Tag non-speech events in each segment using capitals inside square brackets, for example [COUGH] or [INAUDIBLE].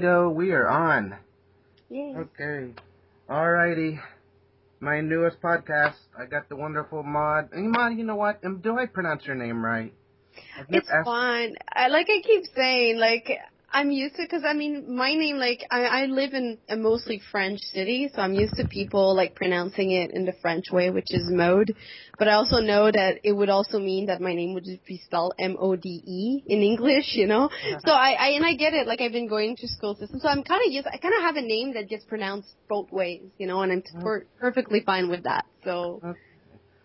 Go, we are on. Yay. Okay. Alrighty. My newest podcast. I got the wonderful Maude. And Maude, you know what? Do I pronounce your name right? It's asked- fine. I, like I keep saying, like I'm used to because I mean my name like I, I live in a mostly French city, so I'm used to people like pronouncing it in the French way, which is mode. But I also know that it would also mean that my name would just be spelled M O D E in English, you know. So I, I and I get it. Like I've been going through school system, so I'm kind of used. I kind of have a name that gets pronounced both ways, you know, and I'm per- perfectly fine with that. So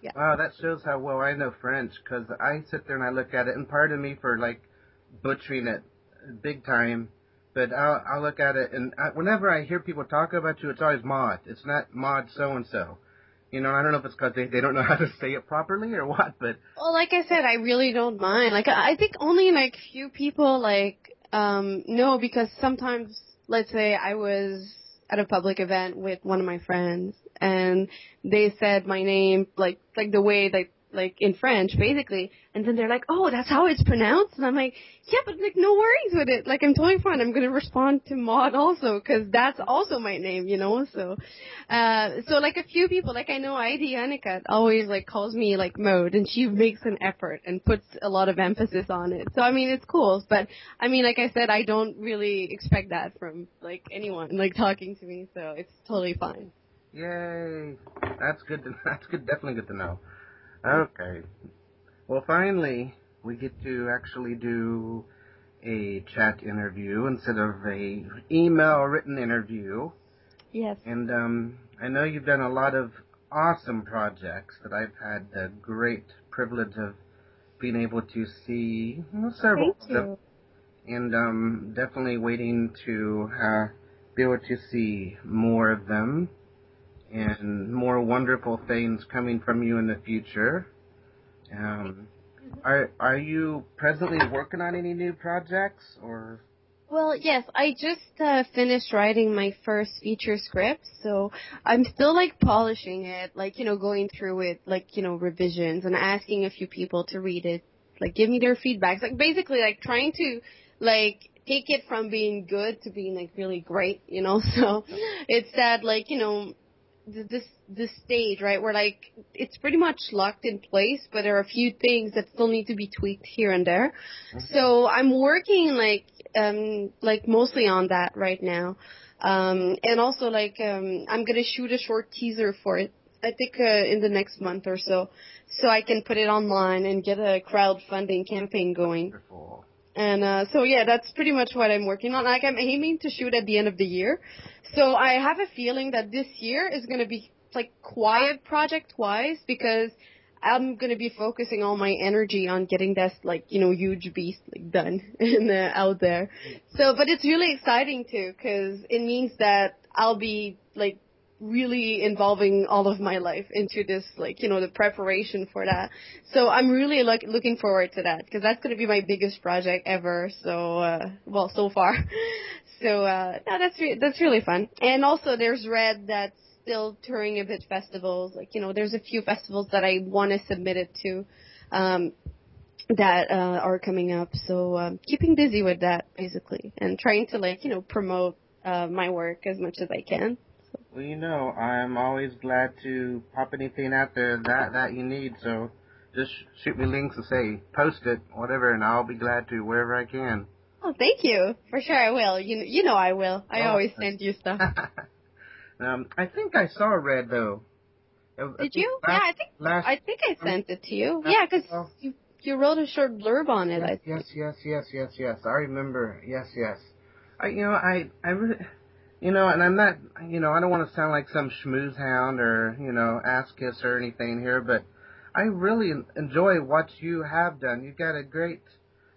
Yeah. Wow, that shows how well I know French because I sit there and I look at it, and pardon me for like butchering it big time, but I'll, I'll look at it and I, whenever I hear people talk about you, it's always mod. It's not mod so and so. You know, I don't know if it's because they, they don't know how to [LAUGHS] say it properly or what, but Well, like I said, I really don't mind. Like I think only like few people like um know because sometimes let's say I was at a public event with one of my friends and they said my name like like the way like like in French basically and then they're like, "Oh, that's how it's pronounced." And I'm like, "Yeah, but like no worries with it. Like I'm totally fine. I'm going to respond to Maude also cuz that's also my name, you know?" So uh, so like a few people, like I know Heidi Annika always like calls me like mode and she makes an effort and puts a lot of emphasis on it. So I mean it's cool, but I mean like I said, I don't really expect that from like anyone like talking to me, so it's totally fine. Yay! That's good. To, [LAUGHS] that's good. Definitely good to know. Okay. Well, finally, we get to actually do a chat interview instead of a email written interview. Yes. And um, I know you've done a lot of awesome projects that I've had the great privilege of being able to see well, several Thank you. and um, definitely waiting to uh, be able to see more of them and more wonderful things coming from you in the future. Um, are are you presently working on any new projects or? Well, yes, I just uh, finished writing my first feature script, so I'm still like polishing it, like you know, going through it, like you know, revisions and asking a few people to read it, like give me their feedbacks, like basically like trying to like take it from being good to being like really great, you know. [LAUGHS] So it's that like you know this this stage right where like it's pretty much locked in place but there are a few things that still need to be tweaked here and there. So i'm working like um like mostly on that right now. Um and also like um i'm gonna shoot a short teaser for it i think uh, in the next month or so so i can put it online and get a crowdfunding campaign going. Wonderful. And uh, so yeah, that's pretty much what I'm working on. Like I'm aiming to shoot at the end of the year. So I have a feeling that this year is going to be like quiet project wise because I'm going to be focusing all my energy on getting this like, you know, huge beast like done [LAUGHS] and uh, out there. So, but it's really exciting too cuz it means that I'll be like really involving all of my life into this like, you know, the preparation for that. So I'm really like looking forward to that because that's going to be my biggest project ever. So, uh, well, so far. [LAUGHS] So, uh, no, that's re- that's really fun. And also, there's Red that's still touring a bit festivals. Like, you know, there's a few festivals that I want to submit it to, um, that uh, are coming up. So, um, keeping busy with that basically, and trying to like, you know, promote uh, my work as much as I can. Well, you know, I'm always glad to pop anything out there that that you need. So just shoot me links and say post it, whatever, and I'll be glad to wherever I can. Oh, thank you. For sure, I will. You you know I will. I Oh, always send you stuff. [LAUGHS] um, I think I saw Red though. Did you? last- yeah, I think last- I think I sent it to you. Yeah, because you you wrote a short blurb on it. I Yes, yes, yes, yes, yes, yes. I remember. Yes, yes. I, you know, I, I really, you know, and I'm not, you know, I don't want to sound like some schmooze hound or, you know, ass kiss or anything here, but I really en- enjoy what you have done. You've got a great,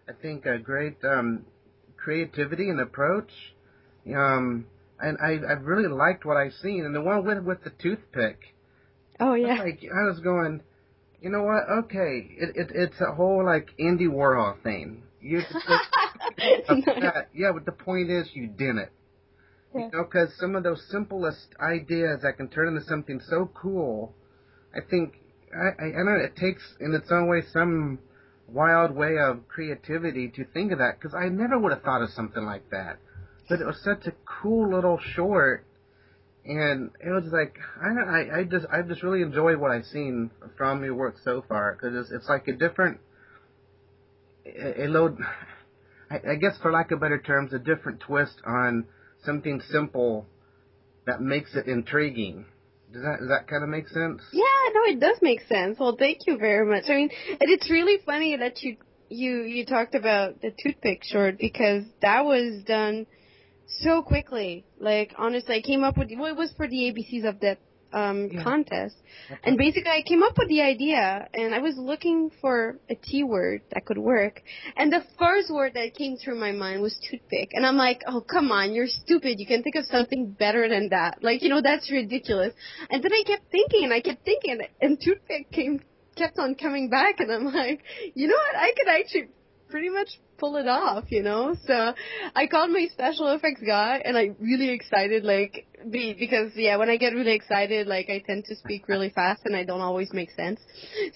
I think, a great um, creativity and approach. Um, and I, I really liked what I've seen. And the one with with the toothpick. Oh I yeah. Like I was going, you know what? Okay, it, it it's a whole like Andy Warhol thing. You [LAUGHS] just [LAUGHS] that. Yeah, but the point is you didn't. Yeah. You know, because some of those simplest ideas that can turn into something so cool, I think I, I, I don't know. It takes in its own way some wild way of creativity to think of that because I never would have thought of something like that. but it was such a cool little short, and it was like I I, I just I just really enjoyed what I've seen from your work so far because it's, it's like a different a, a load. I, I guess for lack of better terms, a different twist on something simple that makes it intriguing. Does that does that kind of make sense? Yeah, no, it does make sense. Well, thank you very much. I mean, and it's really funny that you you you talked about the toothpick short because that was done so quickly. Like honestly, I came up with well, it was for the ABCs of that um yeah. contest, and basically I came up with the idea, and I was looking for a T word that could work, and the first word that came through my mind was toothpick, and I'm like, oh come on, you're stupid. You can think of something better than that. Like you know that's ridiculous. And then I kept thinking, and I kept thinking, and toothpick came kept on coming back, and I'm like, you know what? I could actually pretty much pull it off, you know. So I called my special effects guy, and I really excited, like, be because yeah, when I get really excited, like I tend to speak really fast, and I don't always make sense.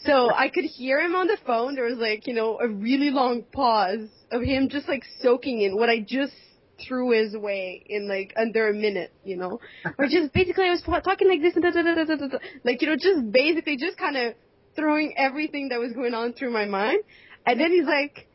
So I could hear him on the phone. There was like, you know, a really long pause of him just like soaking in what I just threw his way in like under a minute, you know, [LAUGHS] or just basically I was talking like this, and da, da, da, da, da, like you know, just basically just kind of throwing everything that was going on through my mind. And then he's like,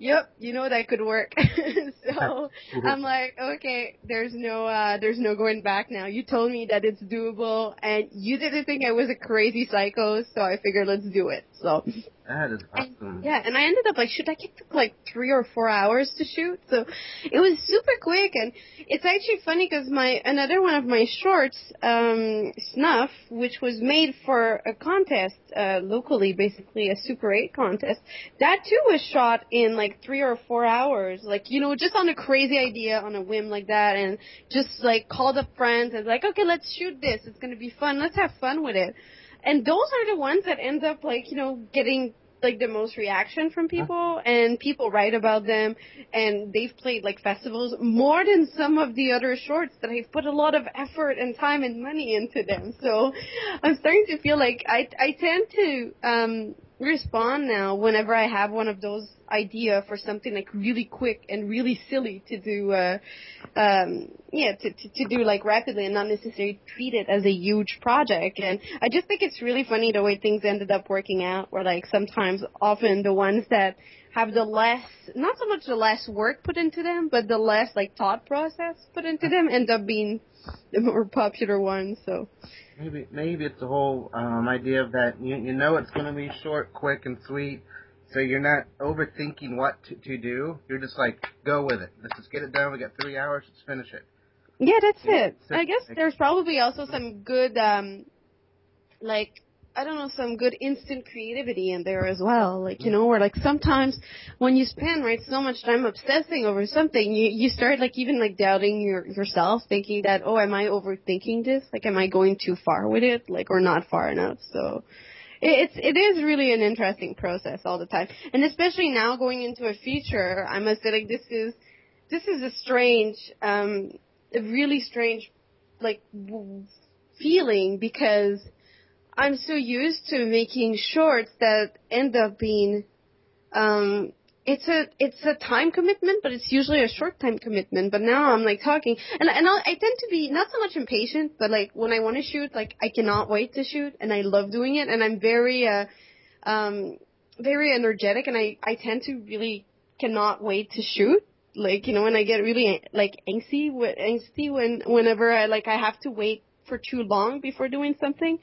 yep, you know that could work. [LAUGHS] so [LAUGHS] I'm like, okay, there's no, uh, there's no going back now. You told me that it's doable and you didn't think I was a crazy psycho, so I figured let's do it. So that is awesome. And, yeah, and I ended up like shoot. I think it took like three or four hours to shoot, so it was super quick. And it's actually funny because my another one of my shorts, um, Snuff, which was made for a contest uh, locally, basically a Super 8 contest, that too was shot in like three or four hours. Like you know, just on a crazy idea, on a whim like that, and just like called up friends and like, okay, let's shoot this. It's gonna be fun. Let's have fun with it and those are the ones that end up like you know getting like the most reaction from people and people write about them and they've played like festivals more than some of the other shorts that I've put a lot of effort and time and money into them. So I'm starting to feel like I I tend to um respond now whenever I have one of those idea for something like really quick and really silly to do uh um yeah to, to to do like rapidly and not necessarily treat it as a huge project. And I just think it's really funny the way things ended up working out where like sometimes often the ones that have the less not so much the less work put into them but the less like thought process put into them end up being the more popular ones so Maybe maybe it's the whole um, idea of that you you know it's going to be short, quick, and sweet, so you're not overthinking what to, to do. You're just like go with it. Let's just get it done. We got three hours. Let's finish it. Yeah, that's yeah, it. I guess there's probably also some good um like I don't know, some good instant creativity in there as well. Like, you know, where like sometimes when you spend, right, so much time obsessing over something, you, you start like even like doubting your, yourself, thinking that, oh, am I overthinking this? Like, am I going too far with it? Like, or not far enough? So, it, it's it is really an interesting process all the time, and especially now going into a feature. I must say, like this is this is a strange, um, a really strange, like w- feeling because I'm so used to making shorts that end up being um it's a it's a time commitment, but it's usually a short time commitment. But now I'm like talking, and and I'll, I tend to be not so much impatient, but like when I want to shoot, like I cannot wait to shoot, and I love doing it, and I'm very uh um very energetic, and I I tend to really cannot wait to shoot. Like you know when I get really like angsty, angsty when whenever I like I have to wait for too long before doing something.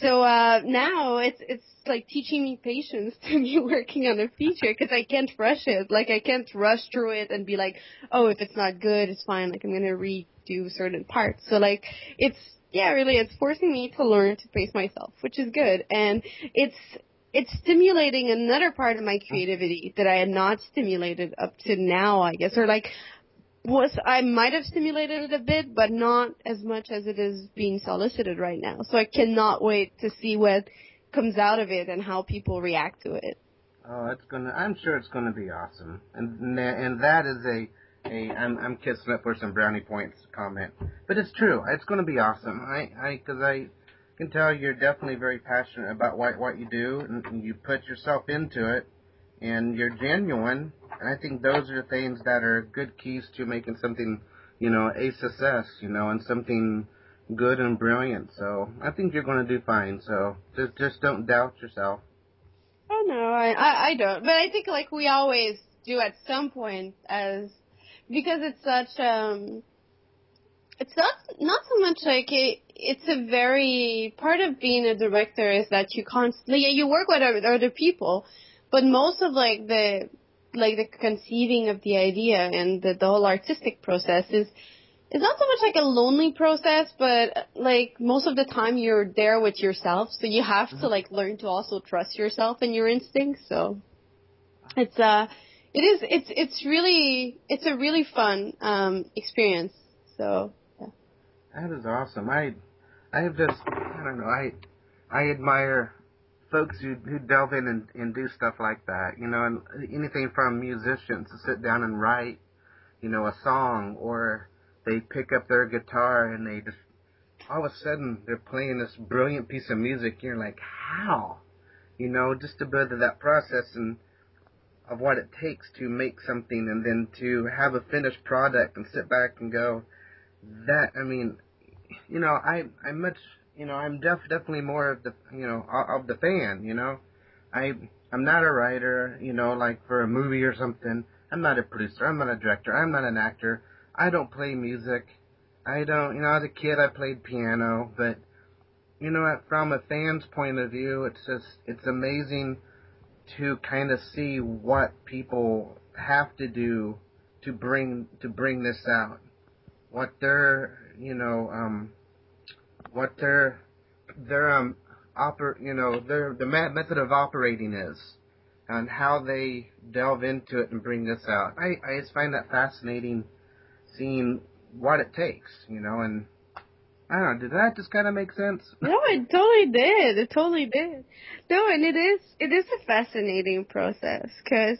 So uh, now it's it's like teaching me patience [LAUGHS] to be working on a feature because I can't rush it. Like I can't rush through it and be like, oh, if it's not good, it's fine. Like I'm gonna redo certain parts. So like it's yeah, really, it's forcing me to learn to pace myself, which is good, and it's it's stimulating another part of my creativity that I had not stimulated up to now, I guess, or like was I might have stimulated it a bit, but not as much as it is being solicited right now. So I cannot wait to see what comes out of it and how people react to it. Oh, it's gonna. I'm sure it's gonna be awesome, and and that is a a. I'm I'm kissing up for some brownie points comment, but it's true. It's gonna be awesome. I I because I can tell you're definitely very passionate about what what you do, and you put yourself into it, and you're genuine and I think those are the things that are good keys to making something you know, a success, you know, and something good and brilliant. So I think you're going to do fine. So just just don't doubt yourself. Oh no, I, I I don't. But I think like we always do at some point as because it's such um it's not not so much like it, it's a very part of being a director is that you constantly yeah, you work with other people, but most of like the like the conceiving of the idea and the, the whole artistic process is it's not so much like a lonely process, but like most of the time you're there with yourself, so you have to like learn to also trust yourself and your instincts. So it's uh, it is it's it's really it's a really fun um experience. So yeah. That is awesome. I I have just I don't know I I admire folks who who delve in and, and do stuff like that. You know, and anything from musicians to sit down and write, you know, a song or they pick up their guitar and they just all of a sudden they're playing this brilliant piece of music. You're like, how? You know, just to build that process and of what it takes to make something and then to have a finished product and sit back and go, that I mean, you know, I I'm much you know I'm def definitely more of the you know of the fan. You know, I I'm not a writer. You know, like for a movie or something. I'm not a producer. I'm not a director. I'm not an actor. I don't play music. I don't, you know, as a kid I played piano, but you know, from a fan's point of view, it's just, it's amazing to kind of see what people have to do to bring, to bring this out. What their, you know, um, what their, their, um, oper, you know, their, the method of operating is and how they delve into it and bring this out. I, I just find that fascinating seeing what it takes, you know, and I don't know, did that just kind of make sense? No, it totally did. It totally did. No, and it is, it is a fascinating process, cause,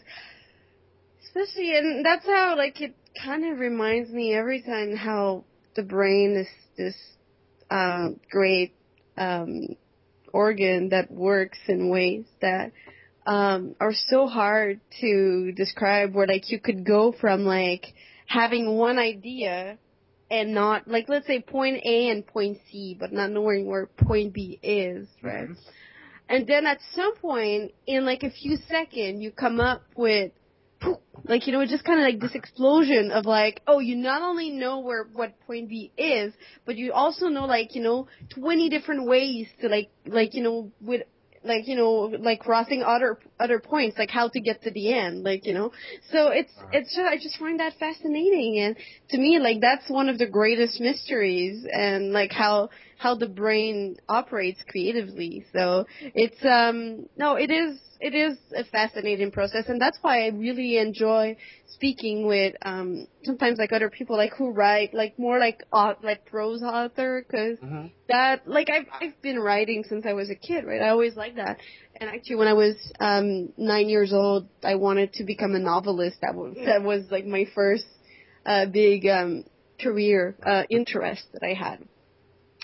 especially, and that's how, like, it kind of reminds me every time how the brain is this, um, great, um, organ that works in ways that, um, are so hard to describe where, like, you could go from, like, having one idea and not like let's say point A and point C, but not knowing where point B is, right? Mm-hmm. And then at some point in like a few seconds, you come up with like you know it's just kind of like this explosion of like oh you not only know where what point B is, but you also know like you know 20 different ways to like like you know with like you know like crossing other other points like how to get to the end like you know? So it's it's just, i just find that fascinating and to me like that's one of the greatest mysteries and like how how the brain operates creatively. So it's um no it is it is a fascinating process. And that's why i really enjoy speaking with um sometimes like other people like who write like more like uh, like prose author because mm-hmm. that like I've I've been writing since I was a kid right? I always liked that. And actually when I was um nine years old I wanted to become a novelist. That was that was like my first uh big um career uh interest that I had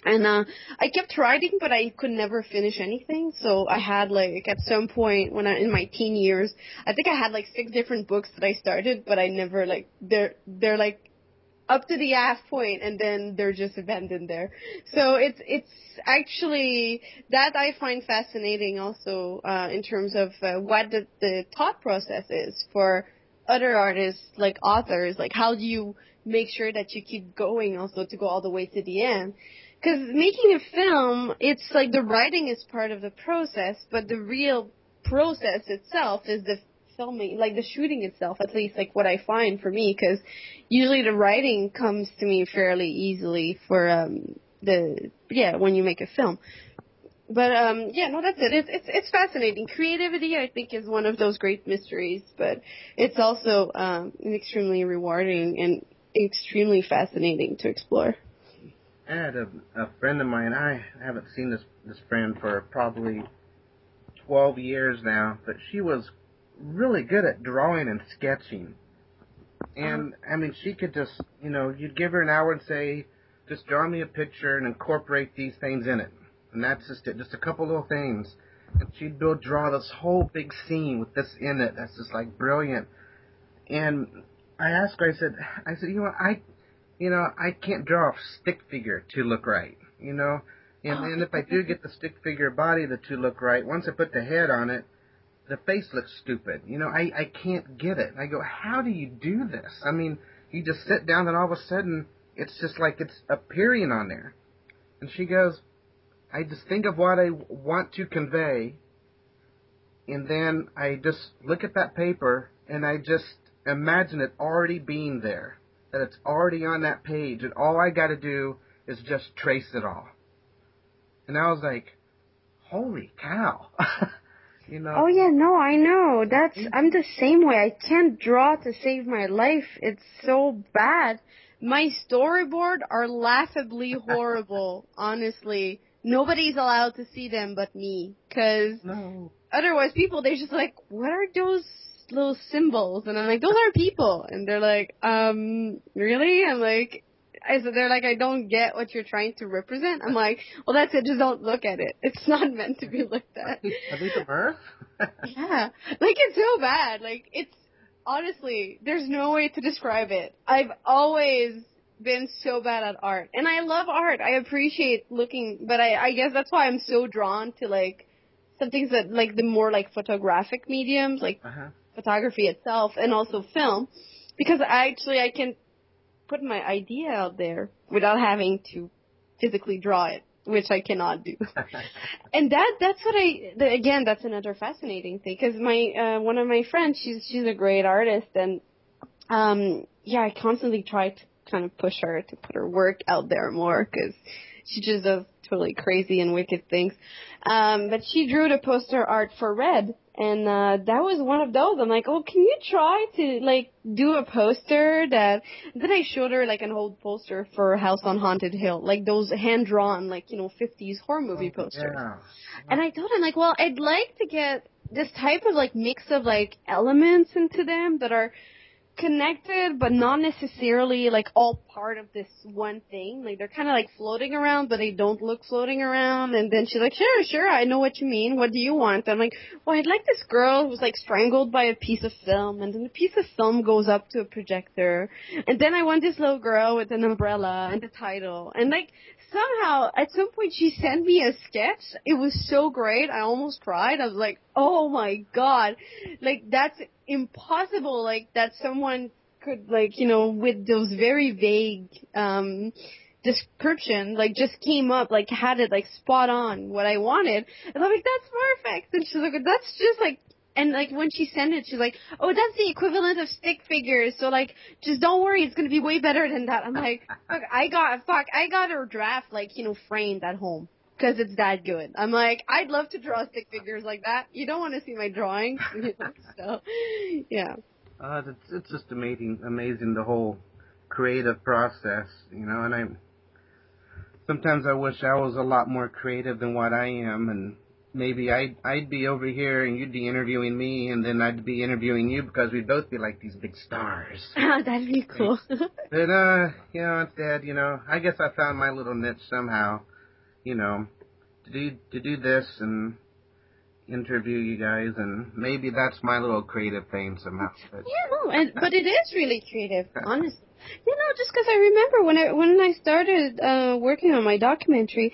and uh I kept writing but I could never finish anything. So I had like at some point when I in my teen years, I think I had like six different books that I started, but I never like they're they're like up to the half point and then they're just abandoned there. So it's it's actually that I find fascinating also uh in terms of uh, what the the thought process is for other artists like authors like how do you make sure that you keep going also to go all the way to the end because making a film, it's like the writing is part of the process, but the real process itself is the filming, like the shooting itself, at least like what I find for me, because usually the writing comes to me fairly easily for um the yeah when you make a film. But um yeah, no, that's it. It's it's it's fascinating. Creativity, I think, is one of those great mysteries, but it's also um extremely rewarding and extremely fascinating to explore. I had a, a friend of mine. I haven't seen this this friend for probably twelve years now, but she was really good at drawing and sketching. And uh-huh. I mean, she could just, you know, you'd give her an hour and say, just draw me a picture and incorporate these things in it. And that's just it, just a couple little things. And she'd build, draw this whole big scene with this in it. That's just like brilliant. And I asked her, I said, I said, you know, I you know, I can't draw a stick figure to look right, you know. And Oh. then if I do get the stick figure body the to look right, once I put the head on it, the face looks stupid. You know, I I can't get it. I go, how do you do this? I mean, you just sit down and all of a sudden it's just like it's appearing on there. And she goes, I just think of what I want to convey, and then I just look at that paper and I just imagine it already being there, that it's already on that page, and all I got to do is just trace it all. And I was like, holy cow. [LAUGHS] you know? Oh yeah, no, I know. That's I'm the same way. I can't draw to save my life. It's so bad. My storyboard are laughably [LAUGHS] horrible, honestly. Nobody's allowed to see them but me cuz No. otherwise people they're just like, "What are those little symbols?" And I'm like, "Those are people." And they're like, "Um, really?" I'm like I said they're like, "I don't get what you're trying to represent." I'm like, "Well, that's it. Just don't look at it. It's not [LAUGHS] meant to be looked at." Are they a Earth? Yeah, like it's so bad. Like it's honestly, there's no way to describe it. I've always been so bad at art, and I love art. I appreciate looking, but I, I guess that's why I'm so drawn to like some things that like the more like photographic mediums, like uh-huh. Photography itself, and also film, because I actually I can put my idea out there without having to physically draw it, which I cannot do. [LAUGHS] And that that's what I the, again that's another fascinating thing because my uh, one of my friends she's she's a great artist and um yeah I constantly try to kind of push her to put her work out there more because she just does totally crazy and wicked things. Um but she drew the poster art for Red and uh that was one of those. I'm like oh can you try to like do a poster that then I showed her like an old poster for House on Haunted Hill like those hand drawn like you know 50s horror movie posters. Yeah. and I told him like, well, I'd like to get this type of like mix of like elements into them that are connected but not necessarily like all part of this one thing. Like they're kind of like floating around but they don't look floating around. And then she's like, sure, sure, I know what you mean. What do you want? I'm like, well, I'd like this girl who's like strangled by a piece of film and then the piece of film goes up to a projector. And then I want this little girl with an umbrella and the title. And like somehow at some point she sent me a sketch. It was so great. I almost cried. I was like, "Oh my god." Like that's impossible like that someone could like, you know, with those very vague um description like just came up like had it like spot on what I wanted. And I'm like, "That's perfect." And she's like, "That's just like and like when she sent it, she's like, "Oh, that's the equivalent of stick figures." So like, just don't worry, it's gonna be way better than that. I'm like, "Fuck, I got fuck, I got her draft like you know framed at home because it's that good." I'm like, I'd love to draw stick figures like that. You don't want to see my [LAUGHS] know? so yeah. Uh, it's, it's just amazing, amazing the whole creative process, you know. And I sometimes I wish I was a lot more creative than what I am, and maybe I'd I'd be over here and you'd be interviewing me, and then I'd be interviewing you because we'd both be like these big stars. [LAUGHS] That'd be cool. But uh, you know, instead, you know, I guess I found my little niche somehow, you know, to do to do this and interview you guys, and maybe that's my little creative thing somehow. But, Yeah, no, and, but it is really creative, honestly. You know, just because I remember when I when I started uh, working on my documentary,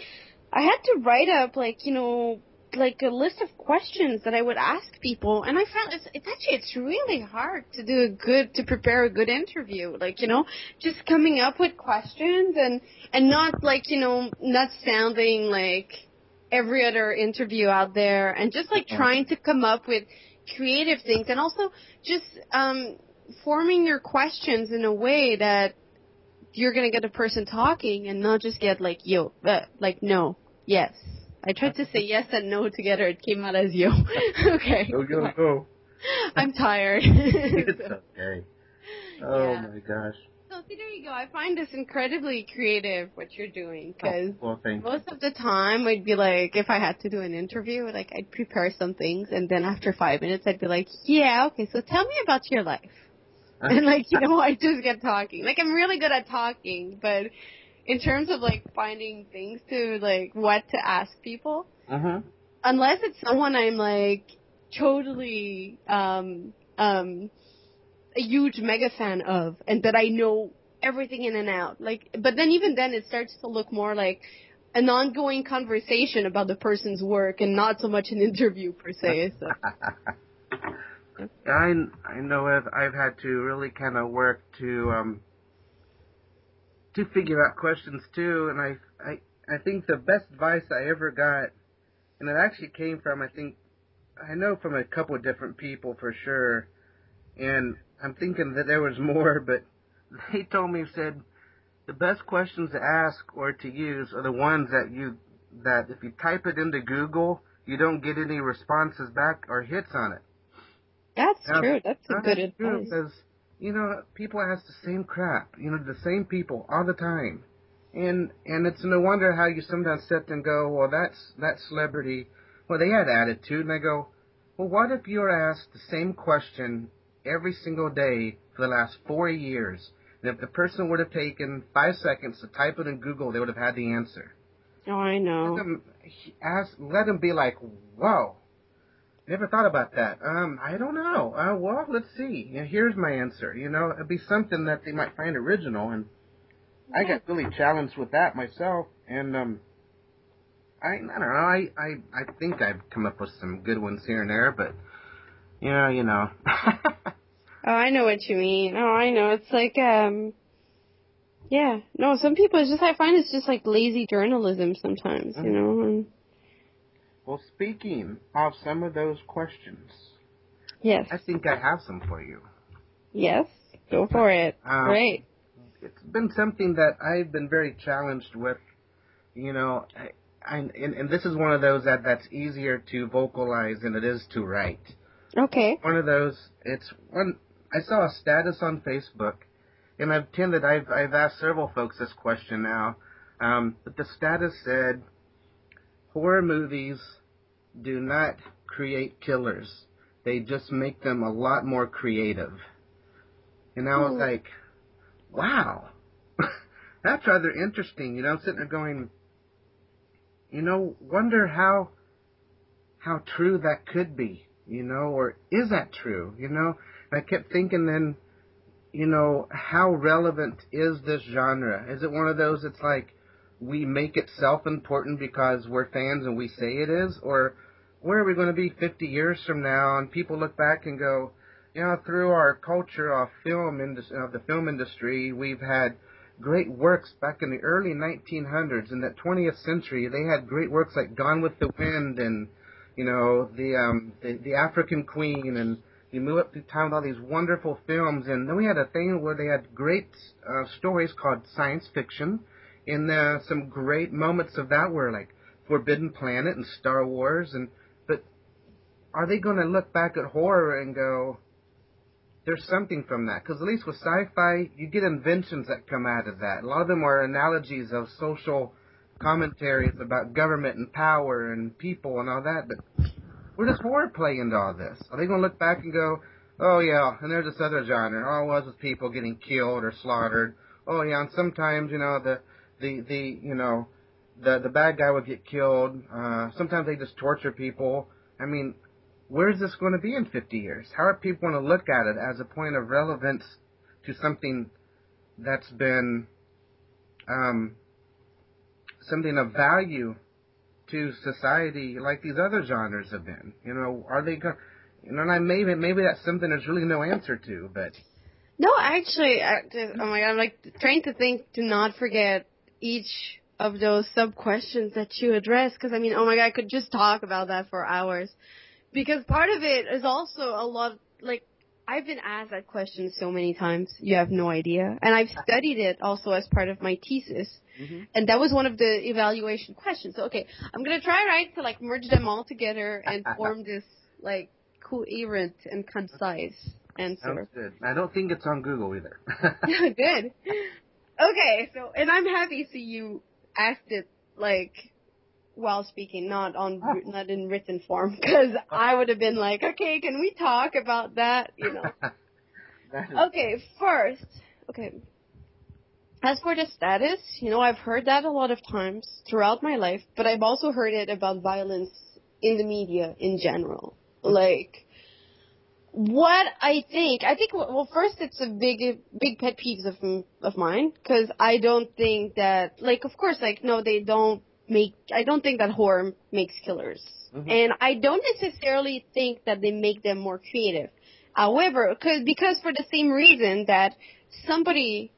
I had to write up like you know like a list of questions that I would ask people, and I found it's, it's actually it's really hard to do a good to prepare a good interview. Like you know, just coming up with questions and and not like you know not sounding like every other interview out there, and just like trying to come up with creative things, and also just um forming your questions in a way that you're gonna get a person talking and not just get like yo, uh, like no, yes. I tried to say yes and no together. It came out as yo. [LAUGHS] okay. go go go! [LAUGHS] I'm tired. [LAUGHS] it's okay. Oh Yeah. my gosh. so see, there you go. I find this incredibly creative what you're doing because Oh, well, thank you. most of the time I'd be like, if I had to do an interview, like I'd prepare some things and then after five minutes I'd be like, yeah, okay, so tell me about your life. and like you know I just get talking. Like I'm really good at talking, but in terms of like finding things to like what to ask people, Uh-huh. unless it's someone I'm like totally um um a huge mega fan of and that I know everything in and out. Like, but then even then, it starts to look more like an ongoing conversation about the person's work and not so much an interview per se. So. [LAUGHS] I I know I've I've had to really kind of work to um to figure out questions too, and I I I think the best advice I ever got, and it actually came from I think I know from a couple of different people for sure, and I'm thinking that there was [LAUGHS] more, but they told me said the best questions to ask or to use are the ones that you that if you type it into Google, you don't get any responses back or hits on it. That's now, true. That's a good advice. Because you know people ask the same crap. You know the same people all the time, and and it's no wonder how you sometimes sit and go, well that's that celebrity. Well they had attitude, and I go, well what if you were asked the same question every single day for the last four years? And if the person would have taken five seconds to type it in Google, they would have had the answer. Oh, I know. Let them ask. Let them be like, "Whoa, never thought about that." Um, I don't know. Uh, well, let's see. Know, here's my answer. You know, it'd be something that they might find original, and I got really challenged with that myself. And um, I, I don't know. I, I, I think I've come up with some good ones here and there, but you know, you know. [LAUGHS] Oh, I know what you mean. Oh, I know. It's like, um, yeah. No, some people, it's just, I find it's just like lazy journalism sometimes, you know? And, well, speaking of some of those questions. Yes. I think I have some for you. Yes. Go for it. Um, Great. It's been something that I've been very challenged with. You know, I, I, and, and this is one of those that that's easier to vocalize than it is to write. Okay. One of those. It's one. I saw a status on Facebook, and I've tended, I've, I've asked several folks this question now, um, but the status said, horror movies do not create killers. They just make them a lot more creative. And I was hmm. like, wow, [LAUGHS] that's rather interesting. You know, I'm sitting there going, you know, wonder how, how true that could be, you know, or is that true, you know? and I kept thinking then, you know, how relevant is this genre? Is it one of those that's like we make it self-important because we're fans and we say it is, or where are we going to be 50 years from now? And people look back and go, you know, through our culture of film industry, of the film industry, we've had great works back in the early 1900s in that 20th century. They had great works like Gone with the Wind and you know the um the, the African Queen and you move up through time with all these wonderful films, and then we had a thing where they had great uh, stories called science fiction, and uh, some great moments of that were like Forbidden Planet and Star Wars, and but are they going to look back at horror and go, there's something from that? Because at least with sci-fi, you get inventions that come out of that. A lot of them are analogies of social commentaries about government and power and people and all that, but where does horror play into all this? Are they going to look back and go, oh yeah, and there's this other genre. All it was was people getting killed or slaughtered. Oh yeah, and sometimes you know the the the you know the the bad guy would get killed. Uh, sometimes they just torture people. I mean, where's this going to be in 50 years? How are people going to look at it as a point of relevance to something that's been um, something of value to society like these other genres have been? You know, are they going? You know, and I maybe maybe that's something there's really no answer to, but. No, actually, I, oh my god, I'm like trying to think to not forget each of those sub questions that you address because I mean, oh my god, I could just talk about that for hours because part of it is also a lot like I've been asked that question so many times. You have no idea. And I've studied it also as part of my thesis. Mm-hmm. And that was one of the evaluation questions. So, okay, I'm going to try, right, to like merge them all together and [LAUGHS] form this like coherent and concise answer. Sounds good. I don't think it's on Google either. [LAUGHS] [LAUGHS] good. Okay, so, and I'm happy to see you asked it like while speaking, not on oh. not in written form, because I would have been like, okay, can we talk about that? You know. [LAUGHS] okay, first, okay. As for the status, you know, I've heard that a lot of times throughout my life, but I've also heard it about violence in the media in general. Mm-hmm. Like, what I think, I think, well, first it's a big, big pet peeve of of mine because I don't think that, like, of course, like, no, they don't make. I don't think that horror makes killers, mm-hmm. and I don't necessarily think that they make them more creative. However, because because for the same reason that somebody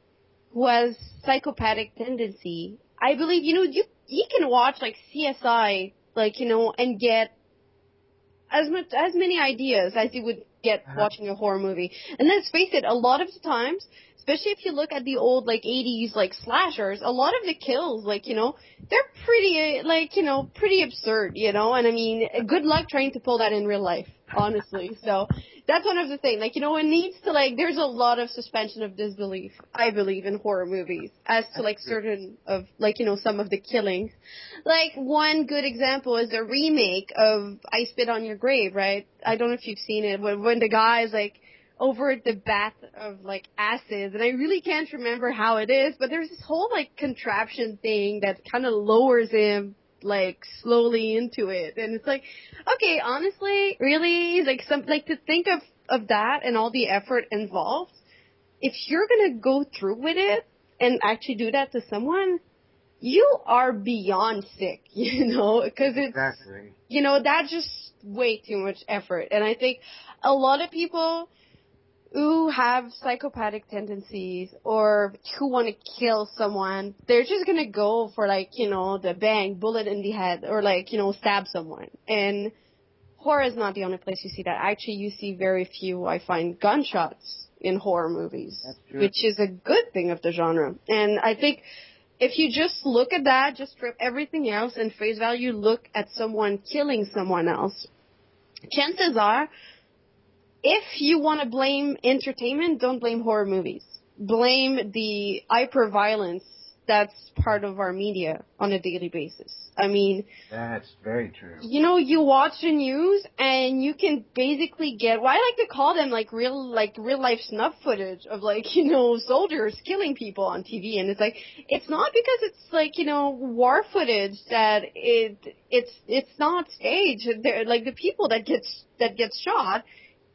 who has psychopathic tendency, I believe, you know, you you can watch like CSI, like you know, and get as much as many ideas as you would get uh-huh. watching a horror movie. And let's face it, a lot of the times, especially if you look at the old like 80s like slashers, a lot of the kills, like you know, they're pretty like you know pretty absurd, you know. And I mean, good luck trying to pull that in real life, honestly. So that's one of the things. Like, you know, it needs to like there's a lot of suspension of disbelief, I believe, in horror movies as to like certain of like, you know, some of the killings. Like one good example is the remake of I Spit on Your Grave, right? I don't know if you've seen it, when when the guy is like over the bath of like acids and I really can't remember how it is, but there's this whole like contraption thing that kind of lowers him like slowly into it. And it's like okay honestly really like some like to think of of that and all the effort involved if you're gonna go through with it and actually do that to someone you are beyond sick [LAUGHS] you know? Because it's exactly. you know that's just way too much effort. And i think a lot of people who have psychopathic tendencies or who want to kill someone, they're just gonna go for like, you know, the bang, bullet in the head, or like, you know, stab someone. And horror is not the only place you see that. Actually, you see very few, I find, gunshots in horror movies, which is a good thing of the genre. And I think if you just look at that, just strip everything else and face value, look at someone killing someone else, chances are if you want to blame entertainment, don't blame horror movies. Blame the hyper violence that's part of our media on a daily basis. I mean, that's very true. You know, you watch the news and you can basically get what I like to call them like real like real life snuff footage of like, [LAUGHS] you know, soldiers killing people on TV and it's like it's not because it's like, you know, war footage that it it's it's not staged. They're like the people that gets that gets shot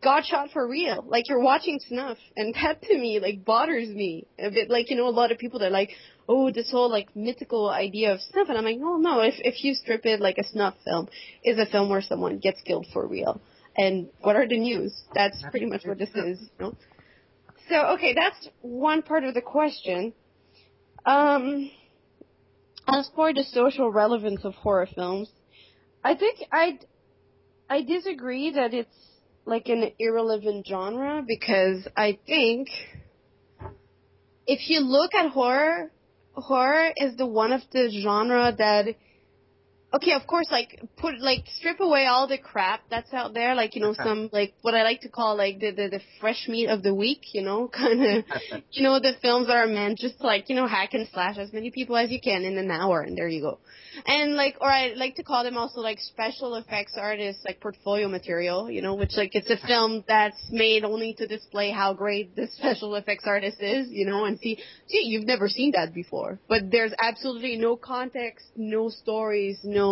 got shot for real. Like you're watching snuff, and that to me like bothers me a bit. Like you know, a lot of people that are like, oh, this whole like mythical idea of snuff, and I'm like, no, no. If if you strip it, like a snuff film is a film where someone gets killed for real. And what are the news? That's pretty much what this is. You know? So okay, that's one part of the question. Um, as for the social relevance of horror films, I think I I disagree that it's like an irrelevant genre because I think if you look at horror, horror is the one of the genre that okay, of course, like put like strip away all the crap that's out there, like you know some like what I like to call like the the, the fresh meat of the week, you know, [LAUGHS] kind of [LAUGHS] you know the films that are meant just to, like you know hack and slash as many people as you can in an hour, and there you go. And like, or I like to call them also like special effects artists, like portfolio material, you know, which like it's a film that's made only to display how great this special effects artist is, you know, and see, see, you've never seen that before, but there's absolutely no context, no stories, no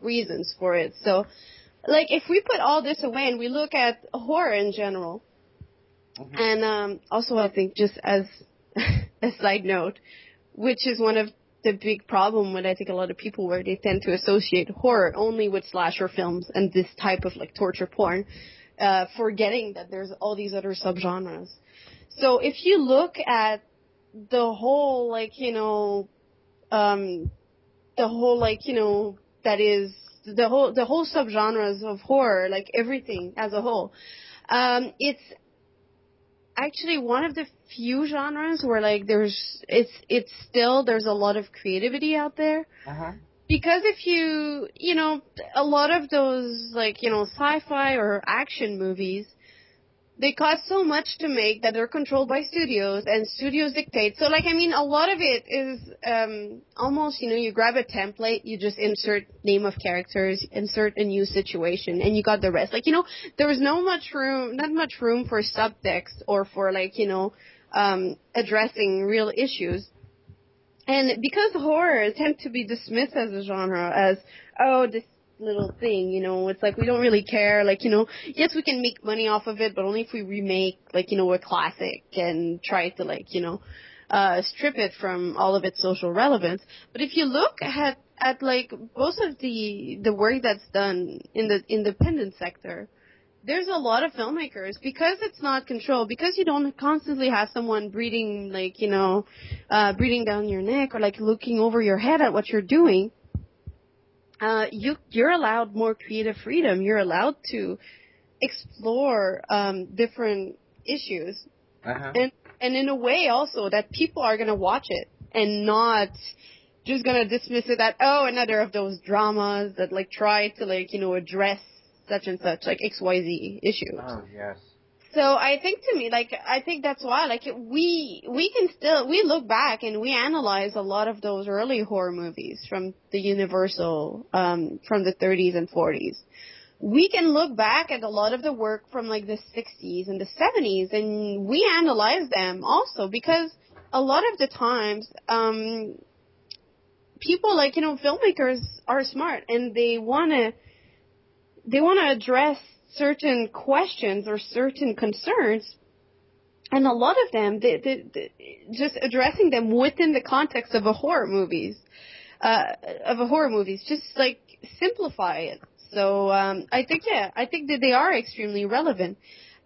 reasons for it. So, like, if we put all this away and we look at horror in general, mm-hmm. and um, also I think just as [LAUGHS] a side note, which is one of the big problem with I think a lot of people where they tend to associate horror only with slasher films and this type of like torture porn, uh, forgetting that there's all these other subgenres. So if you look at the whole like you know, um, the whole like you know that is the whole the whole subgenres of horror, like everything as a whole, um, it's actually one of the few genres where like there's it's it's still there's a lot of creativity out there. Uh-huh. Because if you you know a lot of those like you know sci-fi or action movies, they cost so much to make that they're controlled by studios and studios dictate. So like I mean a lot of it is um almost you know you grab a template, you just insert name of characters, insert a new situation and you got the rest. Like you know there was no much room not much room for subtext or for like you know um addressing real issues. And because horror tends to be dismissed as a genre as oh this little thing, you know. It's like we don't really care. Like, you know, yes, we can make money off of it, but only if we remake, like, you know, a classic and try to, like, you know, uh, strip it from all of its social relevance. But if you look at, at like most of the, the work that's done in the independent sector, there's a lot of filmmakers because it's not controlled because you don't constantly have someone breathing like you know uh breathing down your neck or like looking over your head at what you're doing uh you you're allowed more creative freedom you're allowed to explore um different issues Uh-huh. and and in a way also that people are going to watch it and not just going to dismiss it that oh another of those dramas that like try to like you know address such and such like xyz issues Oh yes. So I think to me, like, I think that's why, like, we, we can still, we look back and we analyze a lot of those early horror movies from the Universal, um, from the 30s and 40s. We can look back at a lot of the work from like the 60s and the 70s and we analyze them also because a lot of the times, um, people like, you know, filmmakers are smart and they wanna, they wanna address certain questions or certain concerns, and a lot of them, they, they, they, just addressing them within the context of a horror movies, uh, of a horror movies, just like simplify it. So um, I think yeah, I think that they are extremely relevant.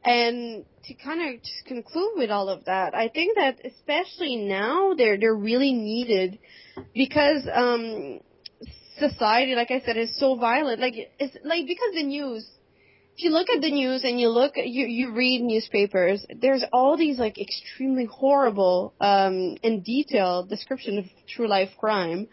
And to kind of just conclude with all of that, I think that especially now they're they're really needed because um, society, like I said, is so violent. Like it's like because the news if you look at the news and you look you you read newspapers there's all these like extremely horrible um and detailed description of true life crime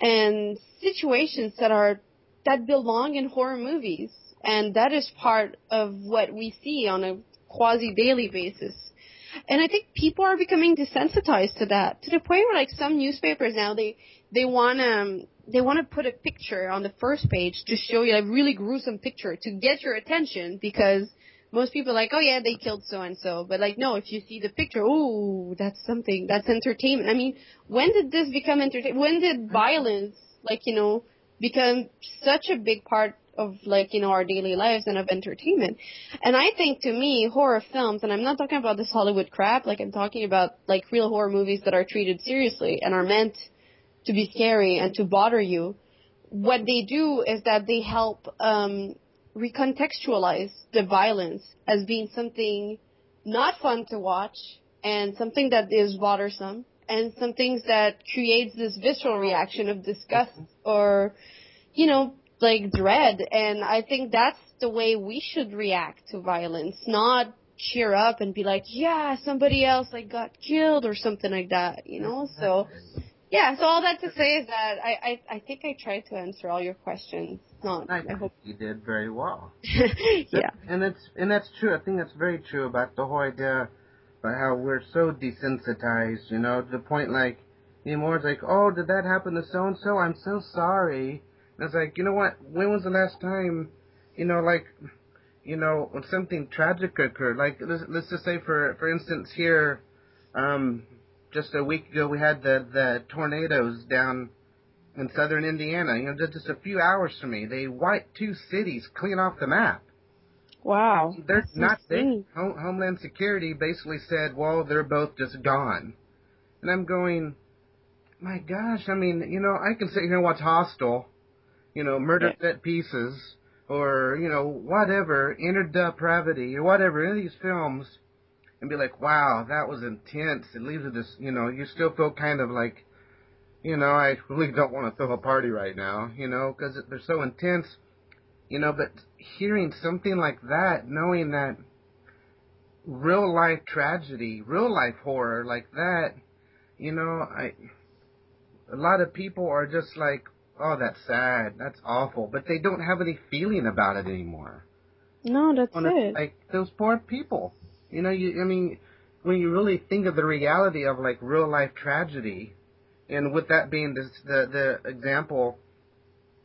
and situations that are that belong in horror movies. And that is part of what we see on a quasi daily basis and i think people are becoming desensitized to that to the point where like some newspapers now they they want to um, they want to put a picture on the first page to show you a really gruesome picture to get your attention because most people are like, oh yeah, they killed so and so. But like, no, if you see the picture, oh, that's something, that's entertainment. I mean, when did this become entertainment? When did violence, like, you know, become such a big part of like, you know, our daily lives and of entertainment? And I think to me, horror films, and I'm not talking about this Hollywood crap, like I'm talking about like real horror movies that are treated seriously and are meant to be scary and to bother you, what they do is that they help um, recontextualize the violence as being something not fun to watch and something that is bothersome and some things that creates this visceral reaction of disgust or, you know, like dread. And I think that's the way we should react to violence, not cheer up and be like, yeah, somebody else like got killed or something like that, you know? So yeah, so all that to say is that I, I, I think I tried to answer all your questions. Not, I, I hope. you did very well. [LAUGHS] yeah. And it's and that's true. I think that's very true about the whole idea about how we're so desensitized, you know, to the point like anymore it's like, oh, did that happen to so and so? I'm so sorry. And it's like, you know what? When was the last time, you know, like, you know, when something tragic occurred? Like, let's, let's just say for for instance here, um, just a week ago we had the the tornadoes down in southern Indiana. You know, just, just a few hours from me, they wiped two cities clean off the map. Wow. They're That's not. Home, Homeland Security basically said, well, they're both just gone. And I'm going, my gosh, I mean, you know, I can sit here and watch Hostel, you know, Murder Yeah. Set Pieces, or, you know, whatever, Inner Depravity, or whatever, any of these films, and be like, wow, that was intense. It leaves you this, you know, you still feel kind of like, you know, I really don't want to throw a party right now, you know, because they're so intense, you know, but hearing something like that, knowing that real life tragedy, real life horror like that, you know, I, a lot of people are just like, oh, that's sad, that's awful, but they don't have any feeling about it anymore. No, that's it. like those poor people. You know, you I mean, when you really think of the reality of like real life tragedy, and with that being this, the the example,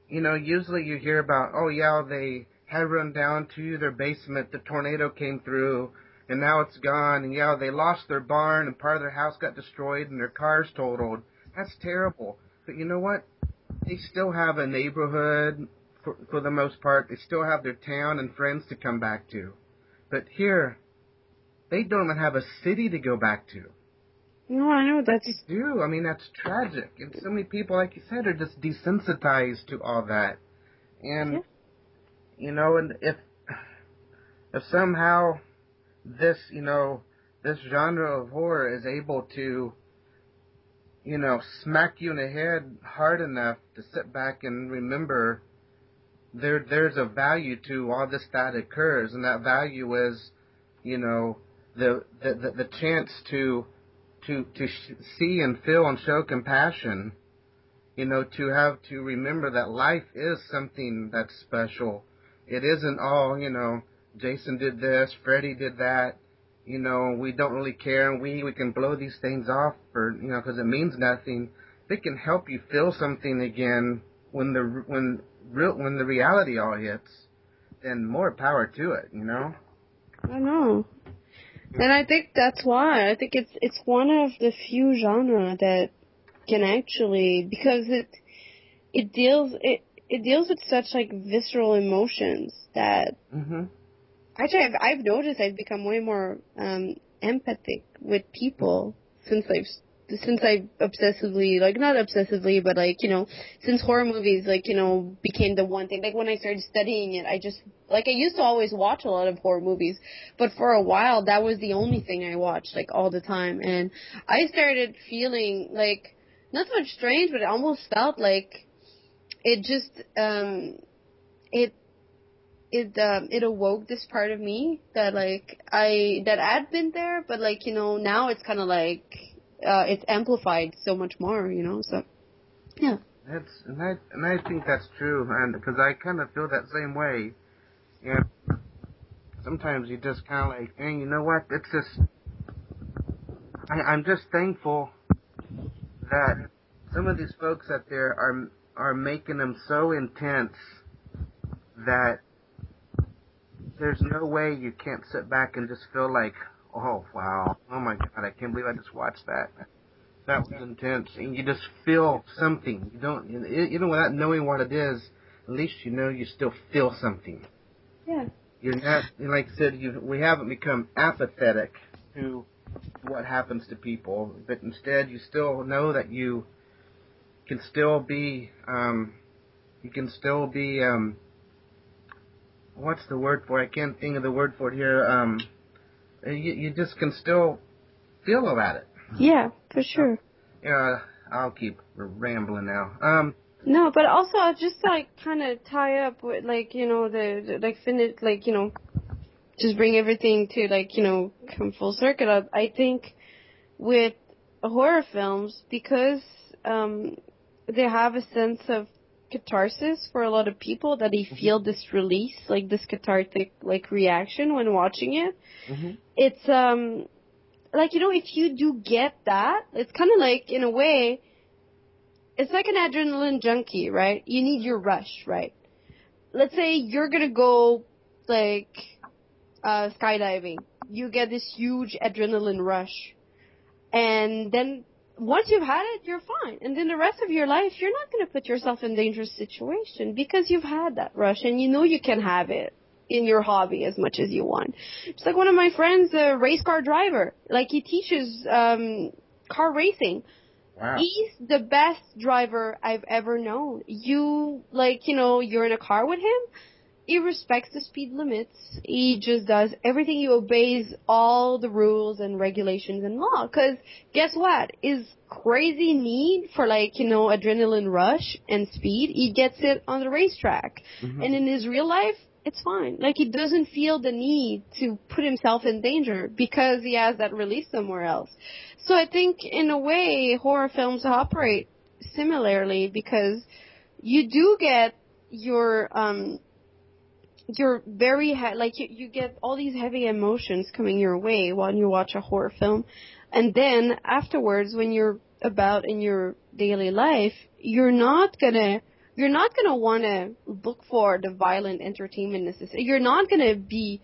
you know, usually you hear about, oh yeah, they had run down to their basement, the tornado came through, and now it's gone, and yeah, they lost their barn, and part of their house got destroyed, and their cars totaled. That's terrible. But you know what? They still have a neighborhood for, for the most part, they still have their town and friends to come back to. But here, they don't even have a city to go back to. No, I know that's. They do. I mean, that's tragic. And so many people, like you said, are just desensitized to all that. And, Yeah. you know, and if, if somehow this, you know, this genre of horror is able to, you know, smack you in the head hard enough to sit back and remember there there's a value to all this that occurs and that value is you know the the the, chance to to to see and feel and show compassion you know to have to remember that life is something that's special. It isn't all you know Jason did this Freddie did that you know we don't really care and we we can blow these things off for you know because it means nothing they can help you feel something again when the when real when the reality all hits then more power to it you know I know. And I think that's why. I think it's it's one of the few genre that can actually because it it deals it it deals with such like visceral emotions that mhm actually I've I've noticed I've become way more um empathic with people since I've since I obsessively like not obsessively but like you know since horror movies like you know became the one thing. Like when I started studying it I just like I used to always watch a lot of horror movies but for a while that was the only thing I watched like all the time. And I started feeling like not so much strange but it almost felt like it just um it it um it awoke this part of me that like I that had been there but like you know now it's kind of like uh it's amplified so much more you know so yeah That's and I and I think that's true, and because I kind of feel that same way. And sometimes you just kind of like, hey, you know what? It's just I, I'm just thankful that some of these folks out there are are making them so intense that there's no way you can't sit back and just feel like, oh wow, oh my god, I can't believe I just watched that. That was intense, and you just feel something. You don't, even without knowing what it is, at least you know you still feel something. yeah You're not, like I said, you, we haven't become apathetic to what happens to people, but instead you still know that you can still be, um, you can still be, um, what's the word for it? I can't think of the word for it here. Um, you, you just can still feel about it. yeah for sure Yeah, I'll keep rambling now. Um, no but also I'll just like kind of tie up with like you know the, the like finish like you know just bring everything to like you know come full circle I, I think with horror films because um they have a sense of catharsis for a lot of people that they feel this release like this cathartic like reaction when watching it. Mhm. it's um like you know if you do get that it's kind of like in a way it's like an adrenaline junkie right? You need your rush right? Let's say you're gonna go like uh skydiving. You get this huge adrenaline rush. And then once you've had it you're fine and then the rest of your life you're not gonna put yourself in dangerous situation because you've had that rush and you know you can have it in your hobby as much as you want. It's like one of my friends, a race car driver. Like he teaches um car racing. Wow. He's the best driver I've ever known. You like, you know, you're in a car with him. He respects the speed limits. He just does everything. He obeys all the rules and regulations and law. Cause guess what? His crazy need for like, you know, adrenaline rush and speed, he gets it on the racetrack. Mhm. And in his real life, it's fine. Like he doesn't feel the need to put himself in danger because he has that release somewhere else. So I think in a way horror films operate similarly because you do get your um your very he- like you, you get all these heavy emotions coming your way when you watch a horror film and then afterwards when you're about in your daily life you're not gonna you're not gonna want to look for the violent entertainment. You're not gonna be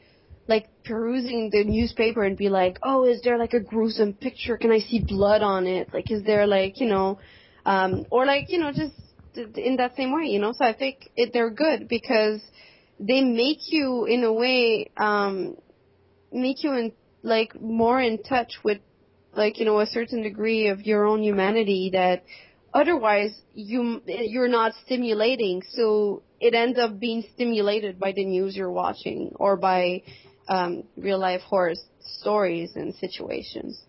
like perusing the newspaper and be like, oh, is there like a gruesome picture? Can I see blood on it? Like, is there like you know, um, or like you know, just in that same way, you know. So I think it, they're good because they make you in a way um make you in like more in touch with like you know a certain degree of your own humanity that otherwise you you're not stimulating. So it ends up being stimulated by the news you're watching or by um real life horror stories and situations.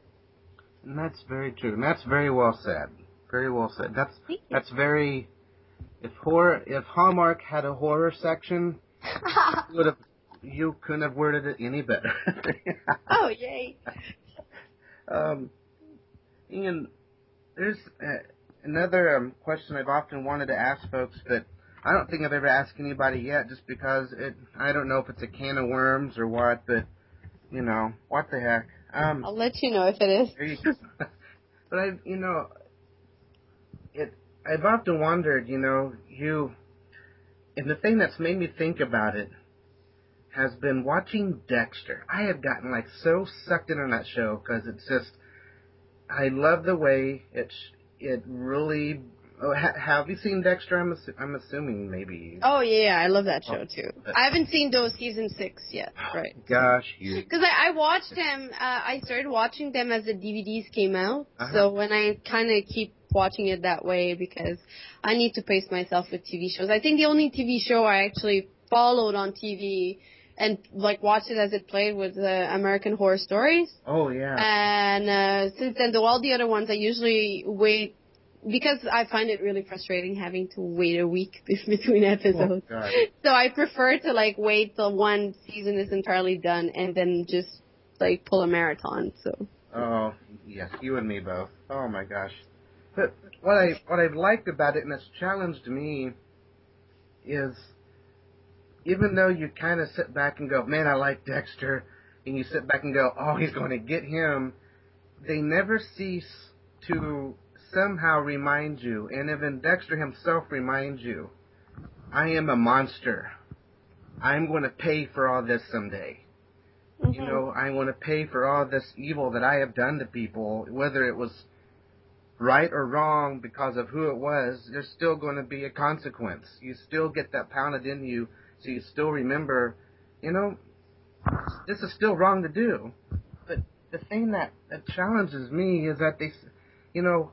And that's very true. And that's very well said. Very well said. That's that's very if horror if hallmark had a horror section would have [LAUGHS] you couldn't have worded it any better. [LAUGHS] oh yay! Um, Ian, there's uh, another um, question I've often wanted to ask folks, but I don't think I've ever asked anybody yet, just because it. I don't know if it's a can of worms or what, but you know, what the heck. Um, I'll let you know if it is. [LAUGHS] but I, you know, it. I've often wondered, you know, you, and the thing that's made me think about it has been watching Dexter. I have gotten like so sucked in on that show because it's just I love the way it it really. Oh, ha, have you seen Dexter? I'm assu- I'm assuming maybe. Oh yeah, I love that show oh, too. I haven't seen those season six yet. Right. Gosh, you. [LAUGHS] Because I, I watched them. Uh, I started watching them as the DVDs came out. Uh-huh. So when I kind of keep watching it that way because I need to pace myself with TV shows. I think the only TV show I actually followed on TV and like watched it as it played was uh, American Horror Stories. Oh yeah. And uh, since then, though all the other ones, I usually wait because I find it really frustrating having to wait a week [LAUGHS] between episodes. Oh, so I prefer to like wait till one season is entirely done and then just like pull a marathon. So. Oh yes, you and me both. Oh my gosh. But what I what I've liked about it and it's challenged me is even though you kind of sit back and go, man, I like Dexter, and you sit back and go, oh, he's going to get him, they never cease to somehow remind you, and even Dexter himself reminds you, I am a monster. I'm going to pay for all this someday. Mm-hmm. You know, I'm going to pay for all this evil that I have done to people, whether it was right or wrong because of who it was, there's still going to be a consequence. You still get that pounded in you so you still remember, you know, this is still wrong to do. But the thing that, that challenges me is that they, you know,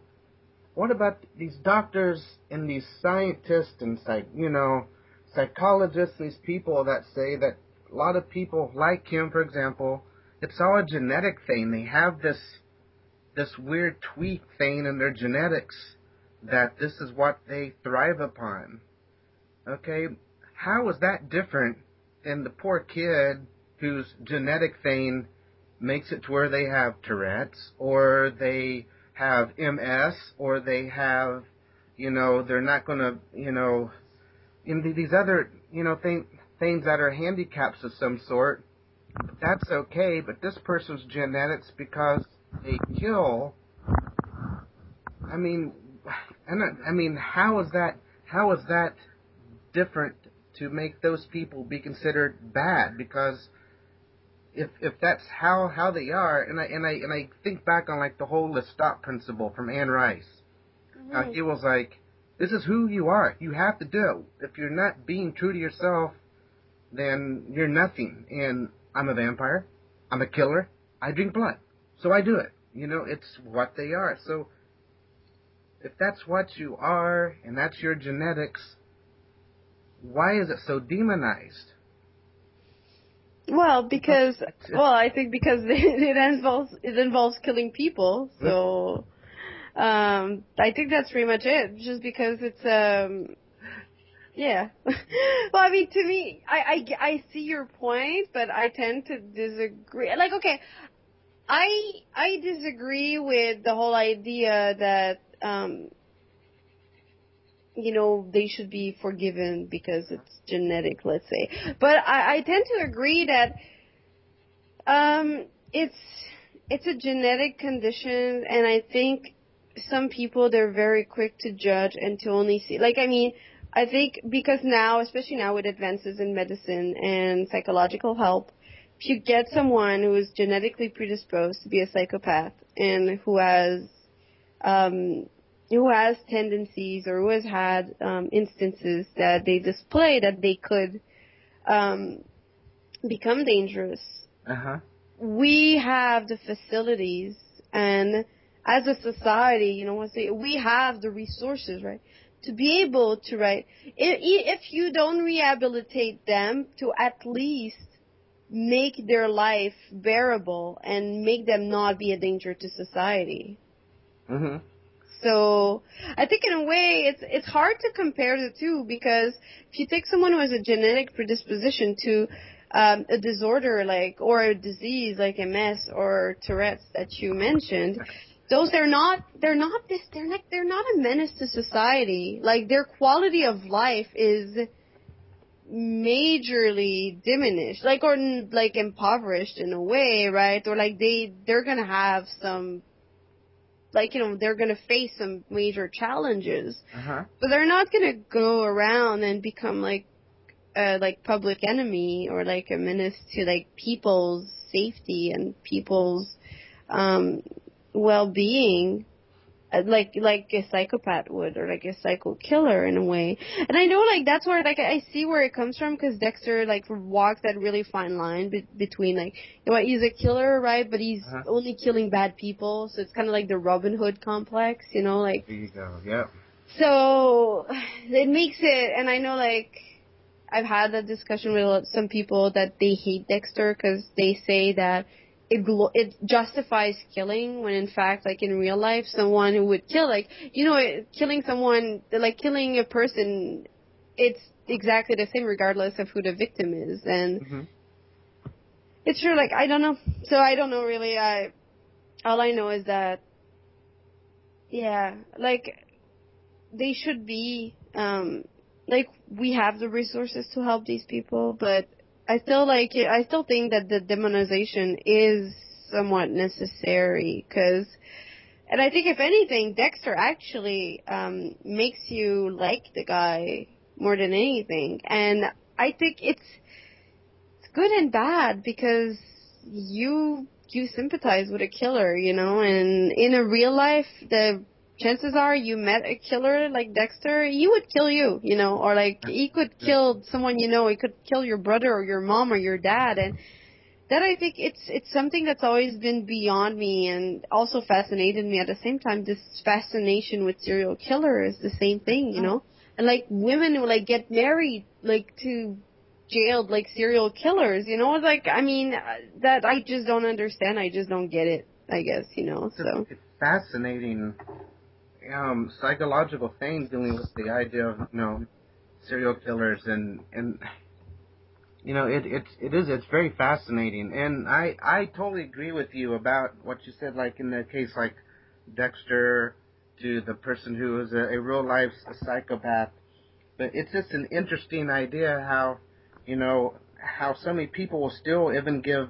what about these doctors and these scientists and psych, you know, psychologists these people that say that a lot of people like him, for example, it's all a genetic thing. They have this this weird tweak thing in their genetics that this is what they thrive upon. Okay, how is that different than the poor kid whose genetic thing makes it to where they have Tourette's or they have MS or they have, you know, they're not going to, you know, in these other, you know, thing, things that are handicaps of some sort. That's okay, but this person's genetics because they kill. I mean, and I mean, how is that? How is that different to make those people be considered bad because if if that's how how they are and I and I and I think back on like the whole Lestat principle from Anne Rice. Mm-hmm. Uh, he was like, This is who you are. You have to do it. If you're not being true to yourself, then you're nothing. And I'm a vampire. I'm a killer. I drink blood. So I do it. You know, it's what they are. So if that's what you are and that's your genetics, why is it so demonized? Well, because well, I think because [LAUGHS] it involves it involves killing people. So um I think that's pretty much it. Just because it's um yeah. [LAUGHS] well, I mean, to me, I, I, I see your point, but I tend to disagree. Like, okay, I I disagree with the whole idea that um you know, they should be forgiven because it's genetic, let's say. But I, I tend to agree that um, it's it's a genetic condition, and I think some people they're very quick to judge and to only see. Like, I mean, I think because now, especially now with advances in medicine and psychological help, if you get someone who is genetically predisposed to be a psychopath and who has um, who has tendencies or who has had um, instances that they display that they could um, become dangerous. Uh-huh. We have the facilities and as a society, you know, we have the resources, right, to be able to, right, if you don't rehabilitate them, to at least make their life bearable and make them not be a danger to society. Mhm. So I think in a way it's it's hard to compare the two because if you take someone who has a genetic predisposition to um, a disorder like or a disease like MS or Tourette's that you mentioned, those they're not they're not this they're like they're not a menace to society. Like their quality of life is majorly diminished, like or like impoverished in a way, right? Or like they they're gonna have some, like you know they're gonna face some major challenges, uh-huh. but they're not gonna go around and become like a like public enemy or like a menace to like people's safety and people's um well-being uh, like like a psychopath would or like a psycho killer in a way and i know like that's where like i see where it comes from because dexter like walks that really fine line be- between like you know he's a killer right but he's uh-huh. only killing bad people so it's kind of like the robin hood complex you know like there you go yep so it makes it and i know like i've had a discussion with some people that they hate dexter because they say that it it justifies killing when in fact like in real life someone who would kill like you know killing someone like killing a person it's exactly the same regardless of who the victim is and mm-hmm. it's true like I don't know so I don't know really I all I know is that yeah like they should be um like we have the resources to help these people but I still like it. I still think that the demonization is somewhat necessary because, and I think if anything, Dexter actually um, makes you like the guy more than anything. And I think it's it's good and bad because you you sympathize with a killer, you know, and in a real life, the chances are you met a killer like Dexter, he would kill you, you know, or like he could kill someone you know, he could kill your brother or your mom or your dad and that I think it's it's something that's always been beyond me and also fascinated me at the same time. This fascination with serial killer is the same thing, you know, and like women who like get married like to jailed like serial killers, you know, like I mean uh, that I just don't understand. I just don't get it. I guess you know. So it's fascinating um, psychological thing dealing with the idea of you know serial killers and and you know it it's it is it's very fascinating. And I I totally agree with you about what you said like in the case like Dexter to the person who is a, a real life psychopath. But it's just an interesting idea how you know how so many people will still even give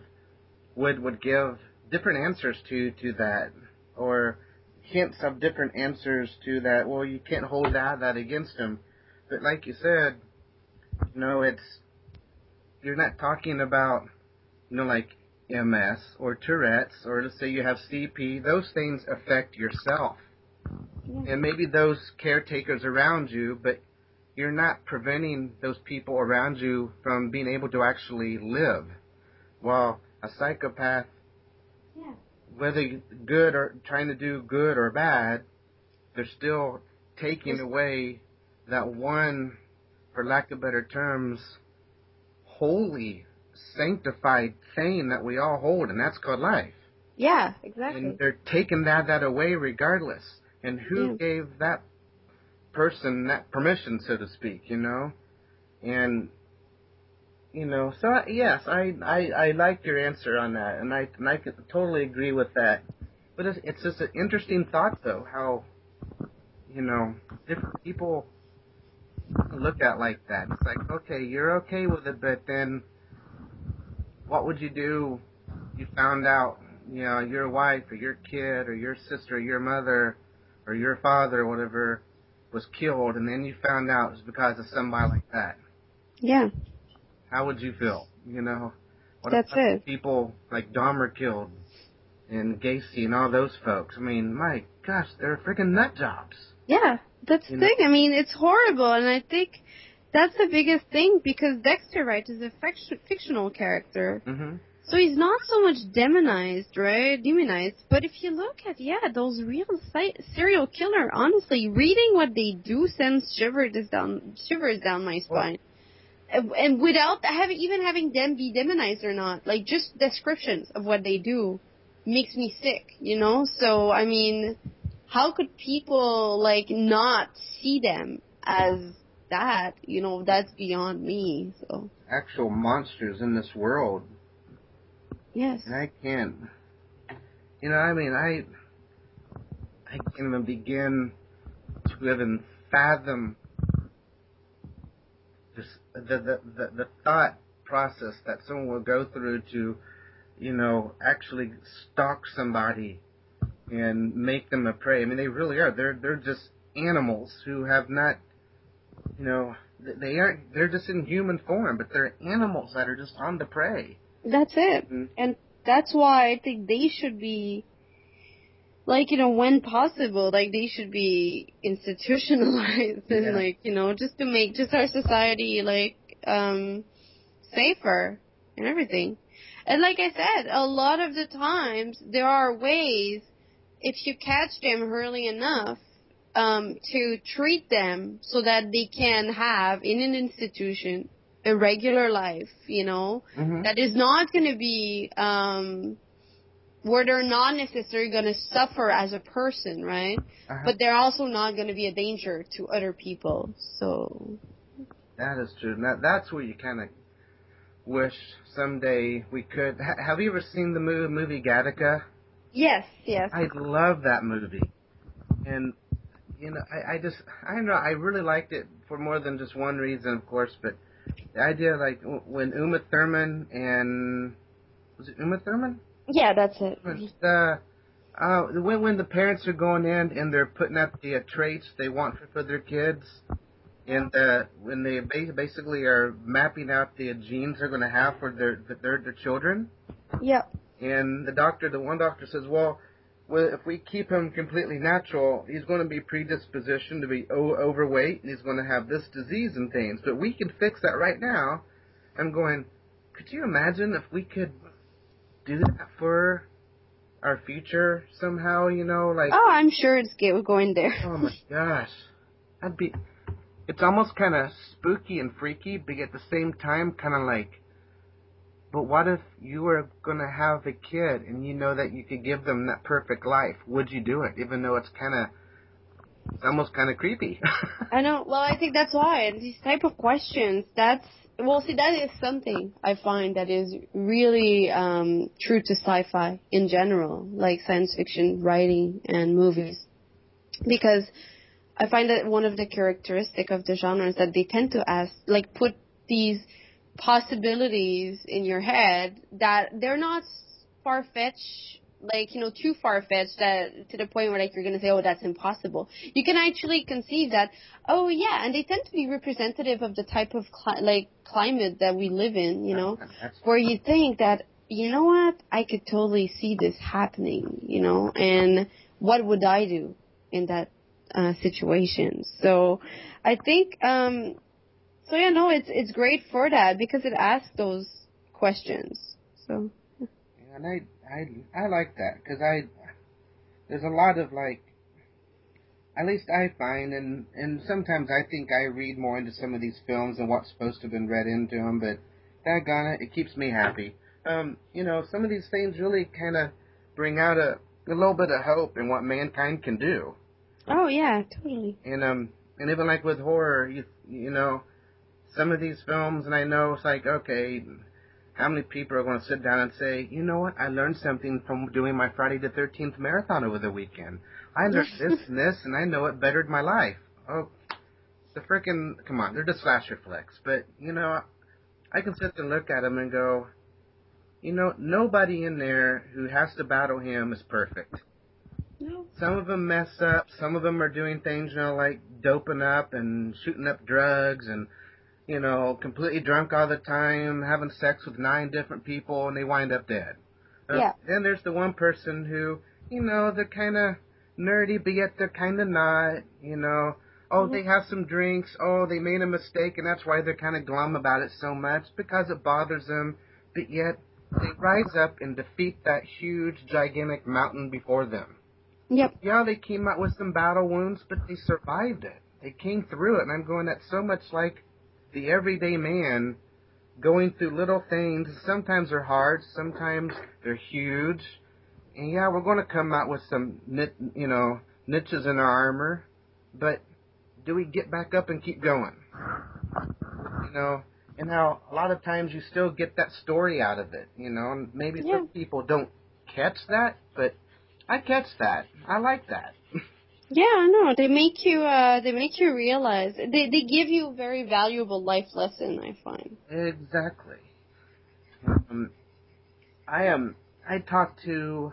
would would give different answers to to that. Or hints of different answers to that. Well, you can't hold that that against him. But like you said, you know, it's you're not talking about you know like MS or Tourette's or let's say you have CP. Those things affect yourself, yeah. and maybe those caretakers around you, but you're not preventing those people around you from being able to actually live. While a psychopath whether good or trying to do good or bad, they're still taking away that one, for lack of better terms, holy, sanctified thing that we all hold, and that's called life. Yeah, exactly. And they're taking that that away regardless. And who yeah. gave that person that permission, so to speak, you know? And you know, so yes, I, I I like your answer on that, and I and I totally agree with that. But it's, it's just an interesting thought, though, how you know different people look at like that. It's like, okay, you're okay with it, but then what would you do? You found out, you know, your wife or your kid or your sister or your mother or your father or whatever was killed, and then you found out it was because of somebody like that. Yeah. How would you feel? You know, what That's it. People like Dahmer killed and Gacy and all those folks. I mean, my gosh, they're freaking nut jobs. Yeah, that's the know? thing. I mean, it's horrible, and I think that's the biggest thing because Dexter, right, is a fict- fictional character. hmm So he's not so much demonized, right? Demonized. But if you look at, yeah, those real si- serial killer, honestly, reading what they do sends shivers down, shivers down my spine. And, without having, even having them be demonized or not, like just descriptions of what they do makes me sick, you know? So, I mean, how could people, like, not see them as that? You know, that's beyond me, so. Actual monsters in this world. Yes. And I can't. You know, I mean, I. I can't even begin to even fathom the, the, the thought process that someone will go through to, you know, actually stalk somebody and make them a prey. I mean, they really are. They're they're just animals who have not, you know, they aren't. They're just in human form, but they're animals that are just on the prey. That's it. Mhm. And that's why I think they should be, like, you know, when possible, like, they should be institutionalized and, Yeah. like, you know, just to make just our society, like, um, safer and everything. And like I said, a lot of the times there are ways, if you catch them early enough, um, to treat them so that they can have in an institution a regular life, you know, Mm-hmm. that is not going to be um, where they're not necessarily going to suffer as a person, right? Uh-huh. But they're also not going to be a danger to other people. So That is true. That, that's where you kind of wish someday we could. Ha- have you ever seen the movie, movie Gattaca? yes, yes, I love that movie. And, you know, I, I just, I don't know, I really liked it for more than just one reason, of course, but the idea, like, w- when Uma Thurman and, was it Uma Thurman? Yeah, that's it. It's the, uh, when, when the parents are going in and they're putting up the uh, traits they want for, for their kids, and uh, when they ba- basically are mapping out the genes they're going to have for their their their children, Yep. and the doctor, the one doctor says, well, well, if we keep him completely natural, he's going to be predispositioned to be o- overweight, and he's going to have this disease and things. But we can fix that right now. I'm going. Could you imagine if we could do that for our future somehow? You know, like Oh, I'm sure it's go- going there. oh my gosh, that'd be. It's almost kind of spooky and freaky, but at the same time, kind of like. But what if you were going to have a kid and you know that you could give them that perfect life? Would you do it, even though it's kind of, it's almost kind of creepy? [LAUGHS] I know. Well, I think that's why these type of questions. That's well, see, that is something I find that is really um, true to sci-fi in general, like science fiction writing and movies, because I find that one of the characteristic of the genre is that they tend to ask, like, put these possibilities in your head that they're not far fetched, like you know, too far fetched that to the point where like you're gonna say, oh, that's impossible. You can actually conceive that, oh yeah, and they tend to be representative of the type of cli- like climate that we live in, you know, where you think that you know what, I could totally see this happening, you know, and what would I do in that uh, situation? So, I think, um, so yeah, no, it's it's great for that because it asks those questions. So. and I, I, I like that because I, there's a lot of like, at least I find, and and sometimes I think I read more into some of these films than what's supposed to have been read into them, but daggone it, it keeps me happy. Um, you know, some of these things really kind of bring out a, a little bit of hope in what mankind can do. Oh yeah, totally. And um, and even like with horror, you you know, some of these films, and I know it's like, okay, how many people are going to sit down and say, you know what, I learned something from doing my Friday the Thirteenth marathon over the weekend. I learned [LAUGHS] this and this, and I know it bettered my life. Oh, the frickin' come on, they're just slasher flicks, but you know, I can sit and look at them and go, you know, nobody in there who has to battle him is perfect. No. Some of them mess up. Some of them are doing things, you know, like doping up and shooting up drugs and, you know, completely drunk all the time, having sex with nine different people, and they wind up dead. Uh, Yeah. Then there's the one person who, you know, they're kind of nerdy, but yet they're kind of not. You know, oh, Mhm. they have some drinks. Oh, they made a mistake, and that's why they're kind of glum about it so much because it bothers them. But yet they rise up and defeat that huge, gigantic mountain before them. Yep. Yeah, they came out with some battle wounds, but they survived it. They came through it, and I'm going. That's so much like the everyday man going through little things. Sometimes they're hard, sometimes they're huge. And yeah, we're going to come out with some, you know, niches in our armor, but do we get back up and keep going? You know, and how a lot of times you still get that story out of it. You know, and maybe Yeah. some people don't catch that, but I catch that. I like that. Yeah, no, they make you uh they make you realize they they give you a very valuable life lesson, I find. Exactly. Um, I am. I talked to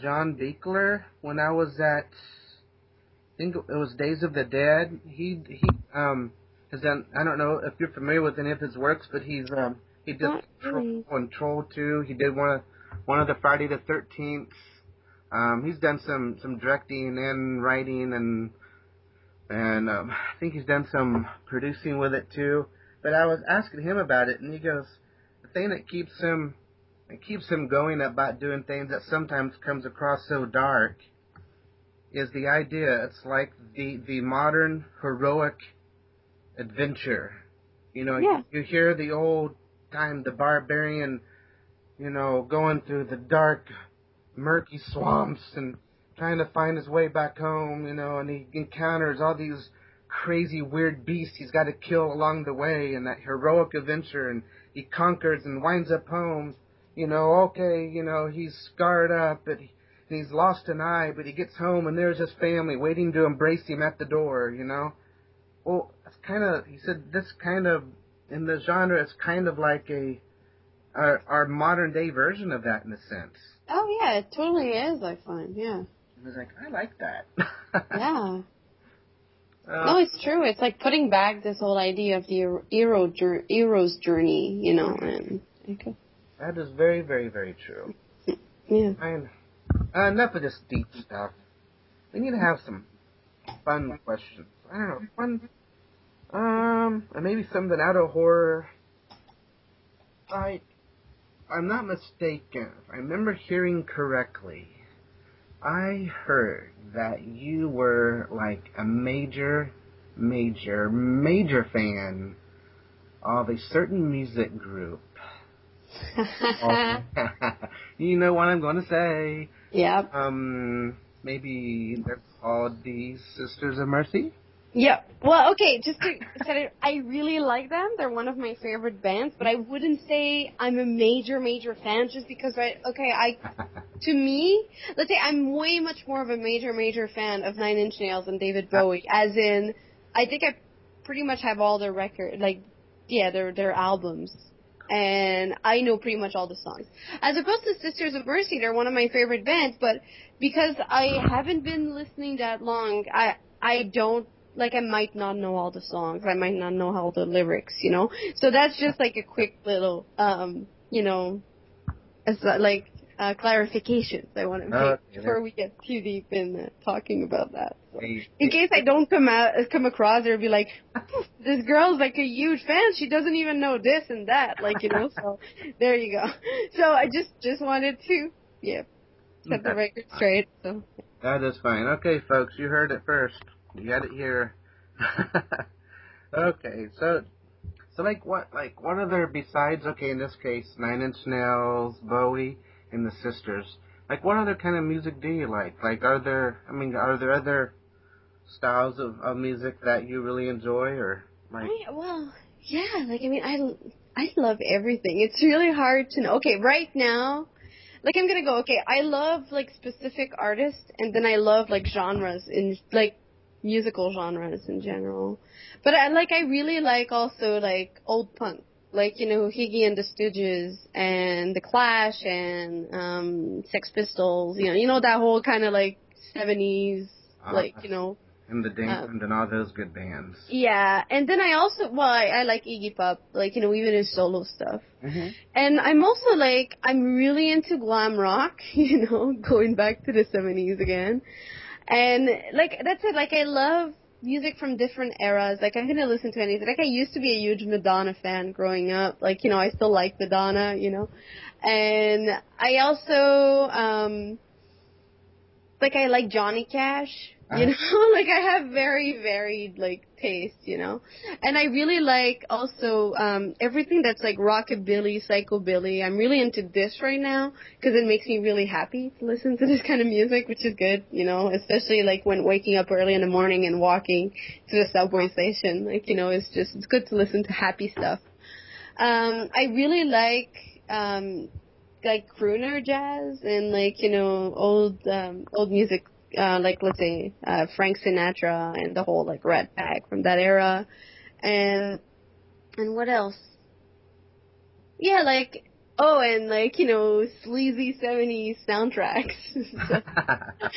John Buechler when I was at. I think it was Days of the Dead. He he um has done. I don't know if you're familiar with any of his works, but he's um he did Not Troll really. and Troll Two. He did one of one of the Friday the Thirteenth. Um, he's done some some directing and writing and and um, I think he's done some producing with it too. But I was asking him about it, and he goes, the thing that keeps him that keeps him going about doing things that sometimes comes across so dark is the idea. It's like the the modern heroic adventure. You know, Yeah. you, you hear the old time the barbarian, you know, going through the dark, murky swamps and trying to find his way back home, you know, and he encounters all these crazy weird beasts he's got to kill along the way and that heroic adventure and he conquers and winds up home, you know, okay, you know, he's scarred up but he, and he's lost an eye, but he gets home and there's his family waiting to embrace him at the door, you know. Well, it's kind of, he said, this kind of, in the genre, it's kind of like a, our, our modern day version of that in a sense. Oh yeah, it totally is, I find, yeah. I was like, I like that. [LAUGHS] Yeah. Uh, No, it's true. It's like putting back this whole idea of the hero, jour- hero's journey, you know, and okay. that is very, very, very true. yeah. And uh, enough of this deep stuff. We need to have some fun questions. I don't know, fun. Um, and maybe something out of horror. I, I'm not mistaken. If I remember hearing correctly. I heard that you were like a major, major, major fan of a certain music group. [LAUGHS] [LAUGHS] you know what I'm going to say. yep. Um, maybe they're called the Sisters of Mercy. Yep. Well, okay, just to set it, I really like them. They're one of my favorite bands, but I wouldn't say I'm a major, major fan just because, right, okay, I, to [LAUGHS] me, let's say I'm way much more of a major, major fan of Nine Inch Nails and David Bowie, as in, I think I pretty much have all their record, like, yeah, their, their albums. And I know pretty much all the songs. As opposed to Sisters of Mercy, they're one of my favorite bands, but because I haven't been listening that long, I, I don't like I might not know all the songs. I might not know all the lyrics, you know. So that's just like a quick little, um, you know, as uh, like uh, clarifications I want to make Okay, before we get too deep in uh, talking about that. So, in case I don't come out, uh, come across there, be like, [LAUGHS] this girl's like a huge fan. She doesn't even know this and that, like you know. So [LAUGHS] there you go. So I just just wanted to, yeah, set the record straight. So That is fine. Okay, folks, you heard it first. You had it here. [LAUGHS] okay, so so like what like what other besides okay in this case Nine Inch Nails, Bowie, and the Sisters. Like what other kind of music do you like? Like are there I mean are there other styles of, of music that you really enjoy or like I, well, yeah, like I mean, I I love everything. It's really hard to know. Okay, right now, like I'm gonna go. Okay, I love like specific artists, and then I love like genres in like musical genres in general. But I like I really like also like old punk, like you know Iggy and the Stooges and the Clash and um Sex Pistols. You know, you know that whole kind of like '70s, like you know. and the Damned and all those good bands? Yeah, and then I also well, I, I like Iggy Pop, like you know even his solo stuff. Mm-hmm. And I'm also like I'm really into glam rock, [LAUGHS] you know, going back to the 70s again. And like that's it. Like I love music from different eras. Like I'm gonna listen to anything. Like I used to be a huge Madonna fan growing up. Like you know I still like Madonna. You know, and I also um like I like Johnny Cash. You know, [LAUGHS] like I have very varied like taste, you know, and I really like also um everything that's like rockabilly, psychobilly. I'm really into this right now because it makes me really happy to listen to this [LAUGHS] kind of music, which is good, you know, especially like when waking up early in the morning and walking to the subway station. Like you know, it's just it's good to listen to happy stuff. Um, I really like um like crooner jazz and like you know old um old music uh like let's say uh Frank Sinatra and the whole like Rat Pack from that era. And and what else? Yeah like oh and like you know sleazy 70s soundtracks. [LAUGHS] So,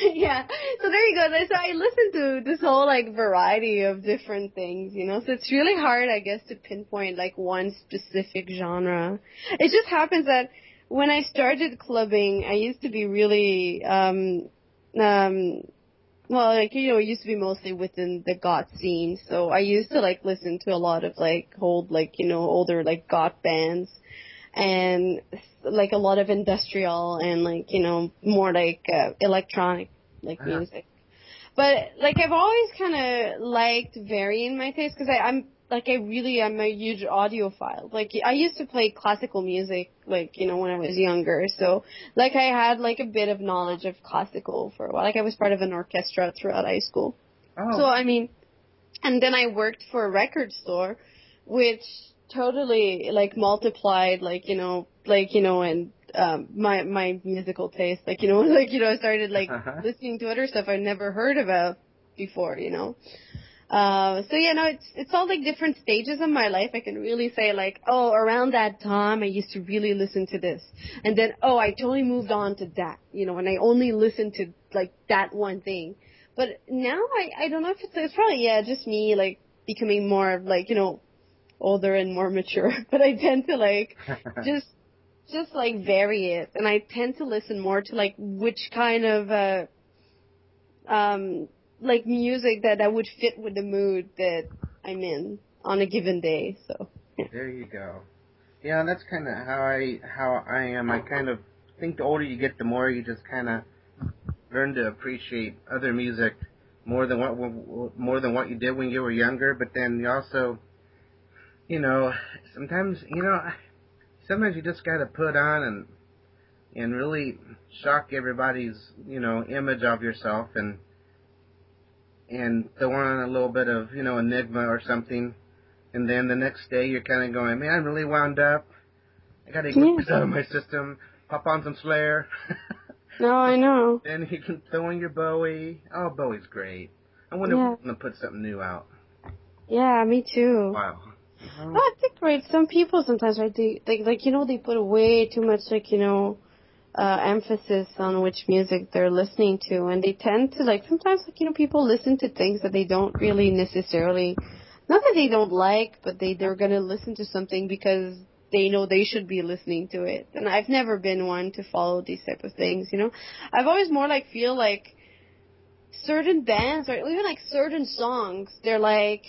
[LAUGHS] yeah. So there you go. So I listen to this whole like variety of different things you know? So it's really hard I guess to pinpoint like one specific genre. It just happens that when I started clubbing, I used to be really, um, um, well, like, you know, it used to be mostly within the goth scene. So I used to like listen to a lot of like old, like, you know, older like goth bands and like a lot of industrial and like, you know, more like, uh, electronic like Uh-huh. music. But like I've always kind of liked varying my taste because I'm like I really am a huge audiophile. Like I used to play classical music like you know when I was younger. So like I had like a bit of knowledge of classical for a while. Like I was part of an orchestra throughout high school. oh, So I mean, and then I worked for a record store, which totally like multiplied like you know like you know and um my my musical taste like you know [LAUGHS] like you know I started like Uh-huh. listening to other stuff I never heard about before you know. Uh, so yeah, no, it's it's all like different stages of my life. I can really say like, oh, around that time I used to really listen to this, and then oh, I totally moved on to that, you know, and I only listened to like that one thing. But now I I don't know if it's it's probably yeah just me like becoming more of like you know older and more mature. [LAUGHS] But I tend to like [LAUGHS] just just like vary it, and I tend to listen more to like which kind of uh um like music that that would fit with the mood that I'm in on a given day. So there you go. Yeah, that's kind of how I how I am. I kind of think the older you get, the more you just kind of learn to appreciate other music more than what more than what you did when you were younger. But then you also, you know, sometimes you know, sometimes you just got to put on and and really shock everybody's you know image of yourself and and throw on a little bit of you know enigma or something and then the next day you're kind of going man i'm really wound up i gotta get Yeah. this out of my system pop on some slayer [LAUGHS] no, I know. [LAUGHS] then you can throw in your bowie oh bowie's great i wonder Yeah. if we're gonna put something new out Yeah, me too. wow Well, I think right. Some people sometimes right they like like you know they put way too much like you know uh emphasis on which music they're listening to, and they tend to like sometimes like you know people listen to things that they don't really necessarily not that they don't like, but they they're gonna listen to something because they know they should be listening to it. And I've never been one to follow these type of things. You know, I've always more like feel like certain bands or even like certain songs, they're like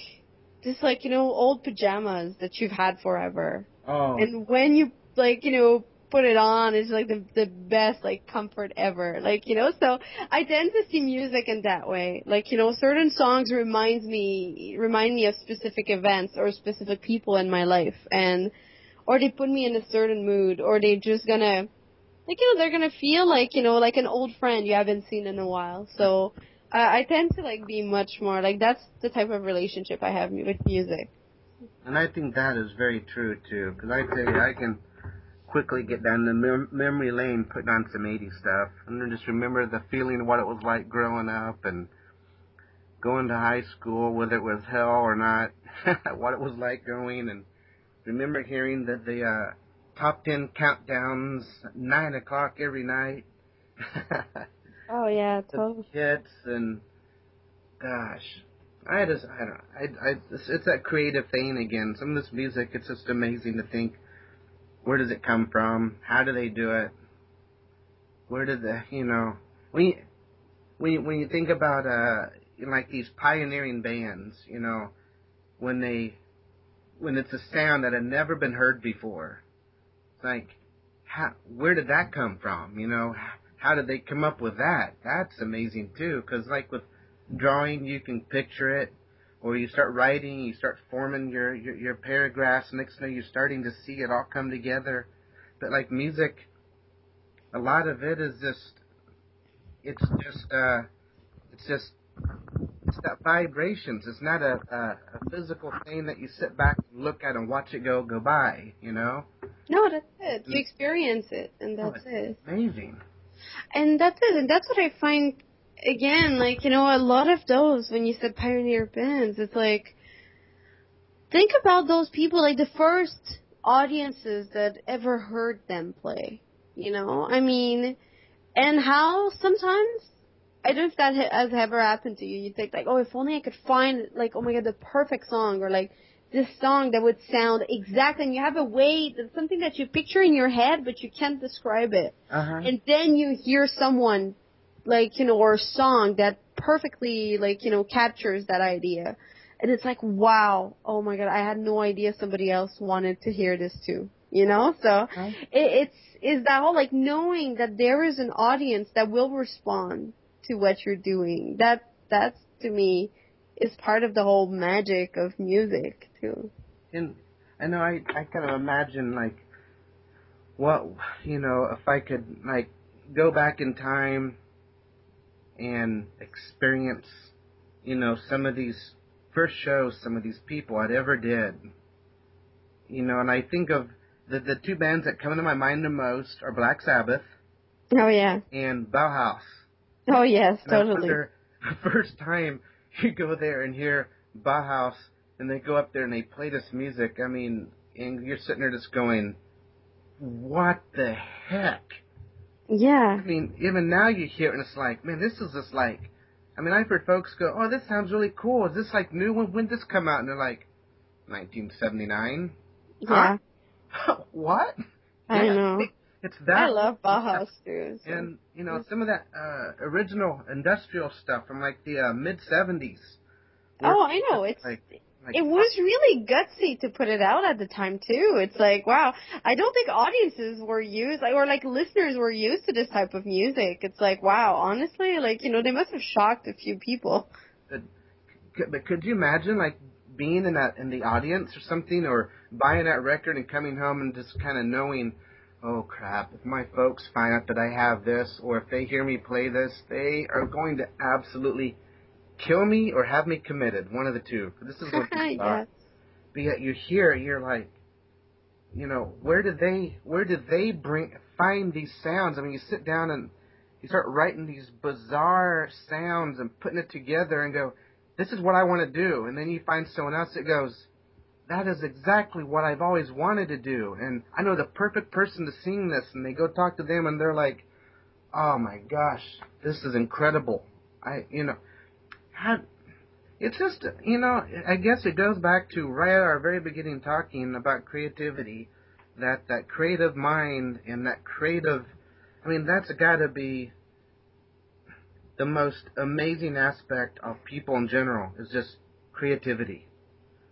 just like you know old pajamas that you've had forever oh and when you like you know put it on it's like the the best like comfort ever. Like you know so i tend to see music in that way. Like you know certain songs reminds me remind me of specific events or specific people in my life. And or they put me in a certain mood or they just gonna like you know they're gonna feel like you know like an old friend you haven't seen in a while. So uh, i tend to like be much more like that's the type of relationship i have with music. And i think that is very true too. Because i tell you i can quickly get down the mem- memory lane putting on some 80s stuff and then just remember the feeling of what it was like growing up and going to high school whether it was hell or not [LAUGHS] what it was like going and remember hearing that the uh top 10 countdowns nine o'clock every night [LAUGHS] oh yeah totally hits and gosh I just I don't I I it's, it's that creative thing again. Some of this music it's just amazing to think where does it come from? How do they do it? Where did the you know we when you, when you think about uh like these pioneering bands, you know, when they when it's a sound that had never been heard before, it's like how where did that come from? You know, how did they come up with that? That's amazing too, because like with drawing, you can picture it, or you start writing, you start forming your your, your paragraphs. Next thing you're starting to see it all come together. But like music, a lot of it is just it's just uh it's just it's that vibrations. It's not a, a a physical thing that you sit back and look at and watch it go go by. You know. No, that's it. You experience it, and Oh, that's it's it. Amazing. And that's it. And that's what I find again, like, you know, a lot of those when you said pioneer bands, it's like think about those people, like the first audiences that ever heard them play. You know? I mean and how sometimes I don't know if that has ever happened to you. You think like, oh, if only I could find like, oh my god, the perfect song, or like this song that would sound exact, and you have a way, that's something that you picture in your head, but you can't describe it Uh huh. and then you hear someone like you know or a song that perfectly like you know captures that idea. And it's like wow oh my god i had no idea somebody else wanted to hear this too you know? So Huh? it, it's is that whole like knowing that there is an audience that will respond to what you're doing. That that's to me is part of the whole magic of music too. And I know I I kind of imagine like what you know if I could like go back in time and experience you know some of these first shows some of these people I'd ever did. You know, and I think of the the two bands that come to my mind the most are Black Sabbath oh yeah and Bauhaus. oh yes And totally wonder, [LAUGHS] the first time you go there and hear Bauhaus, and they go up there and they play this music, I mean, and you're sitting there just going, what the heck? Yeah I mean, even now you hear it and it's like, man, this is just like, I mean, I've heard folks go, oh, this sounds really cool. Is this like new? When when did this come out? And they're like, 1979. yeah [LAUGHS] what? I Yeah, know. [LAUGHS] It's that. I love Bauhaus too. so. And you know some of that uh, original industrial stuff from like the uh, mid '70s. oh, I know. It's like, like it was really gutsy to put it out at the time too. It's like wow, I don't think audiences were used or like listeners were used to this type of music. It's like wow, honestly, like you know they must have shocked a few people. Could, but could you imagine like being in that in the audience or something, or buying that record and coming home and just kind of knowing, oh crap, if my folks find out that I have this, or if they hear me play this, they are going to absolutely kill me or have me committed. One of the two. This is what [LAUGHS] yeah. thought. But yet you hear you're like, you know, where did they where did they bring find these sounds? I mean, you sit down and you start writing these bizarre sounds and putting it together and go, this is what I want to do. And then you find someone else that goes, that is exactly what I've always wanted to do. And I know the perfect person to sing this. And they go talk to them and they're like, oh my gosh, this is incredible. I, you know, how, it's just, you know, I guess it goes back to right at our very beginning talking about creativity, that, that creative mind and that creative, I mean, that's got to be the most amazing aspect of people in general is just creativity.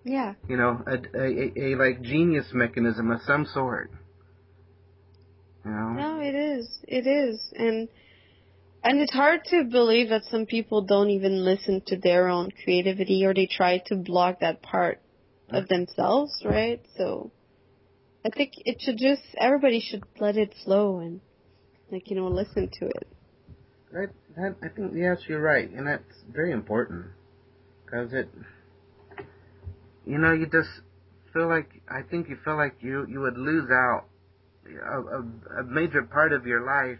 Yeah. You know, a, a, a, a like genius mechanism of some sort. You know? No, it is. It is. And and it's hard to believe that some people don't even listen to their own creativity or they try to block that part of mm. themselves, right? So I think it should just everybody should let it flow and like, you know, listen to it. That, that, I think, yes, you're right. And that's very important. Because it, you know, you just feel like, I think you feel like you, you would lose out a, a, a major part of your life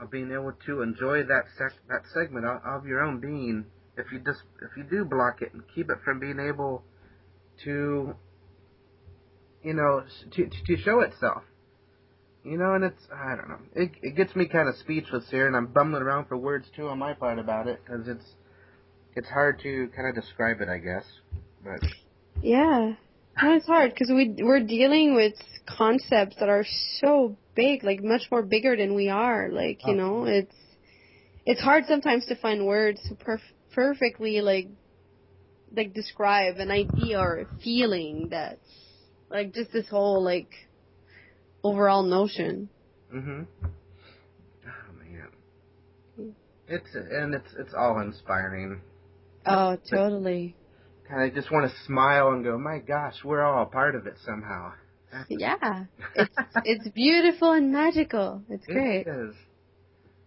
of being able to enjoy that sec, that segment of, of your own being if you just, if you do block it and keep it from being able to, you know, to, to show itself. You know, and it's, I don't know, it, it gets me kind of speechless here, and I'm bumbling around for words too on my part about it, because it's, it's hard to kind of describe it, I guess. But, Yeah. No, it's hard because we we're dealing with concepts that are so big, like much more bigger than we are. Like you know, it's it's hard sometimes to find words to perf- perfectly like like describe an idea or a feeling that like just this whole like overall notion. Mhm. Oh man. It's and it's it's all inspiring. Oh, totally. Kind of just want to smile and go, my gosh, we're all a part of it somehow. Yeah, [LAUGHS] it's it's beautiful and magical. It's great. It is.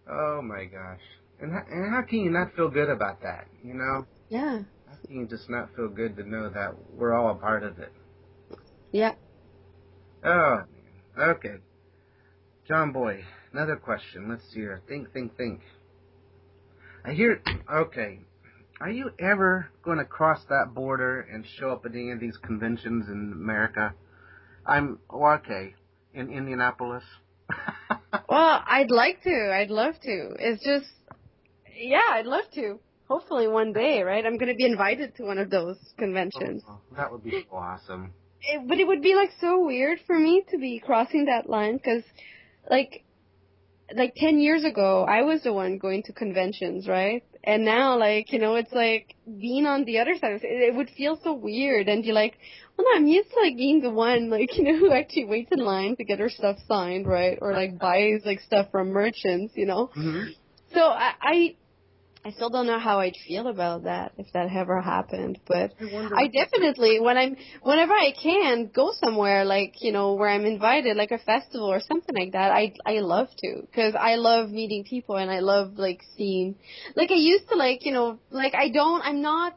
Oh my gosh. And how, and how can you not feel good about that? You know? Yeah. How can you just not feel good to know that we're all a part of it? Yeah. Oh man. Okay. John Boy, another question. Let's see here. Think, think, think. I hear. Okay. Are you ever going to cross that border and show up at any of these conventions in America? I'm okay in Indianapolis. [LAUGHS] [LAUGHS] well, I'd like to. I'd love to. It's just, yeah, I'd love to. Hopefully one day, right? I'm going to be invited to one of those conventions. Oh, that would be so awesome. It, but it would be like so weird for me to be crossing that line because, like, like 10 years ago, I was the one going to conventions, right? And now, like, you know, it's like being on the other side of it, it would feel so weird and you're like, well, no, I'm used to like being the one, [LAUGHS] like, you know, who actually waits in line to get her stuff signed, right? Or like buys like stuff from merchants, you know? Mm-hmm. So I, I, I still don't know how I'd feel about that if that ever happened, but I, I definitely, when I'm, whenever I can go somewhere like, you know, where I'm invited, like a festival or something like that, I, I love to, cause I love meeting people and I love like seeing, like I used to like, you know, like I don't, I'm not,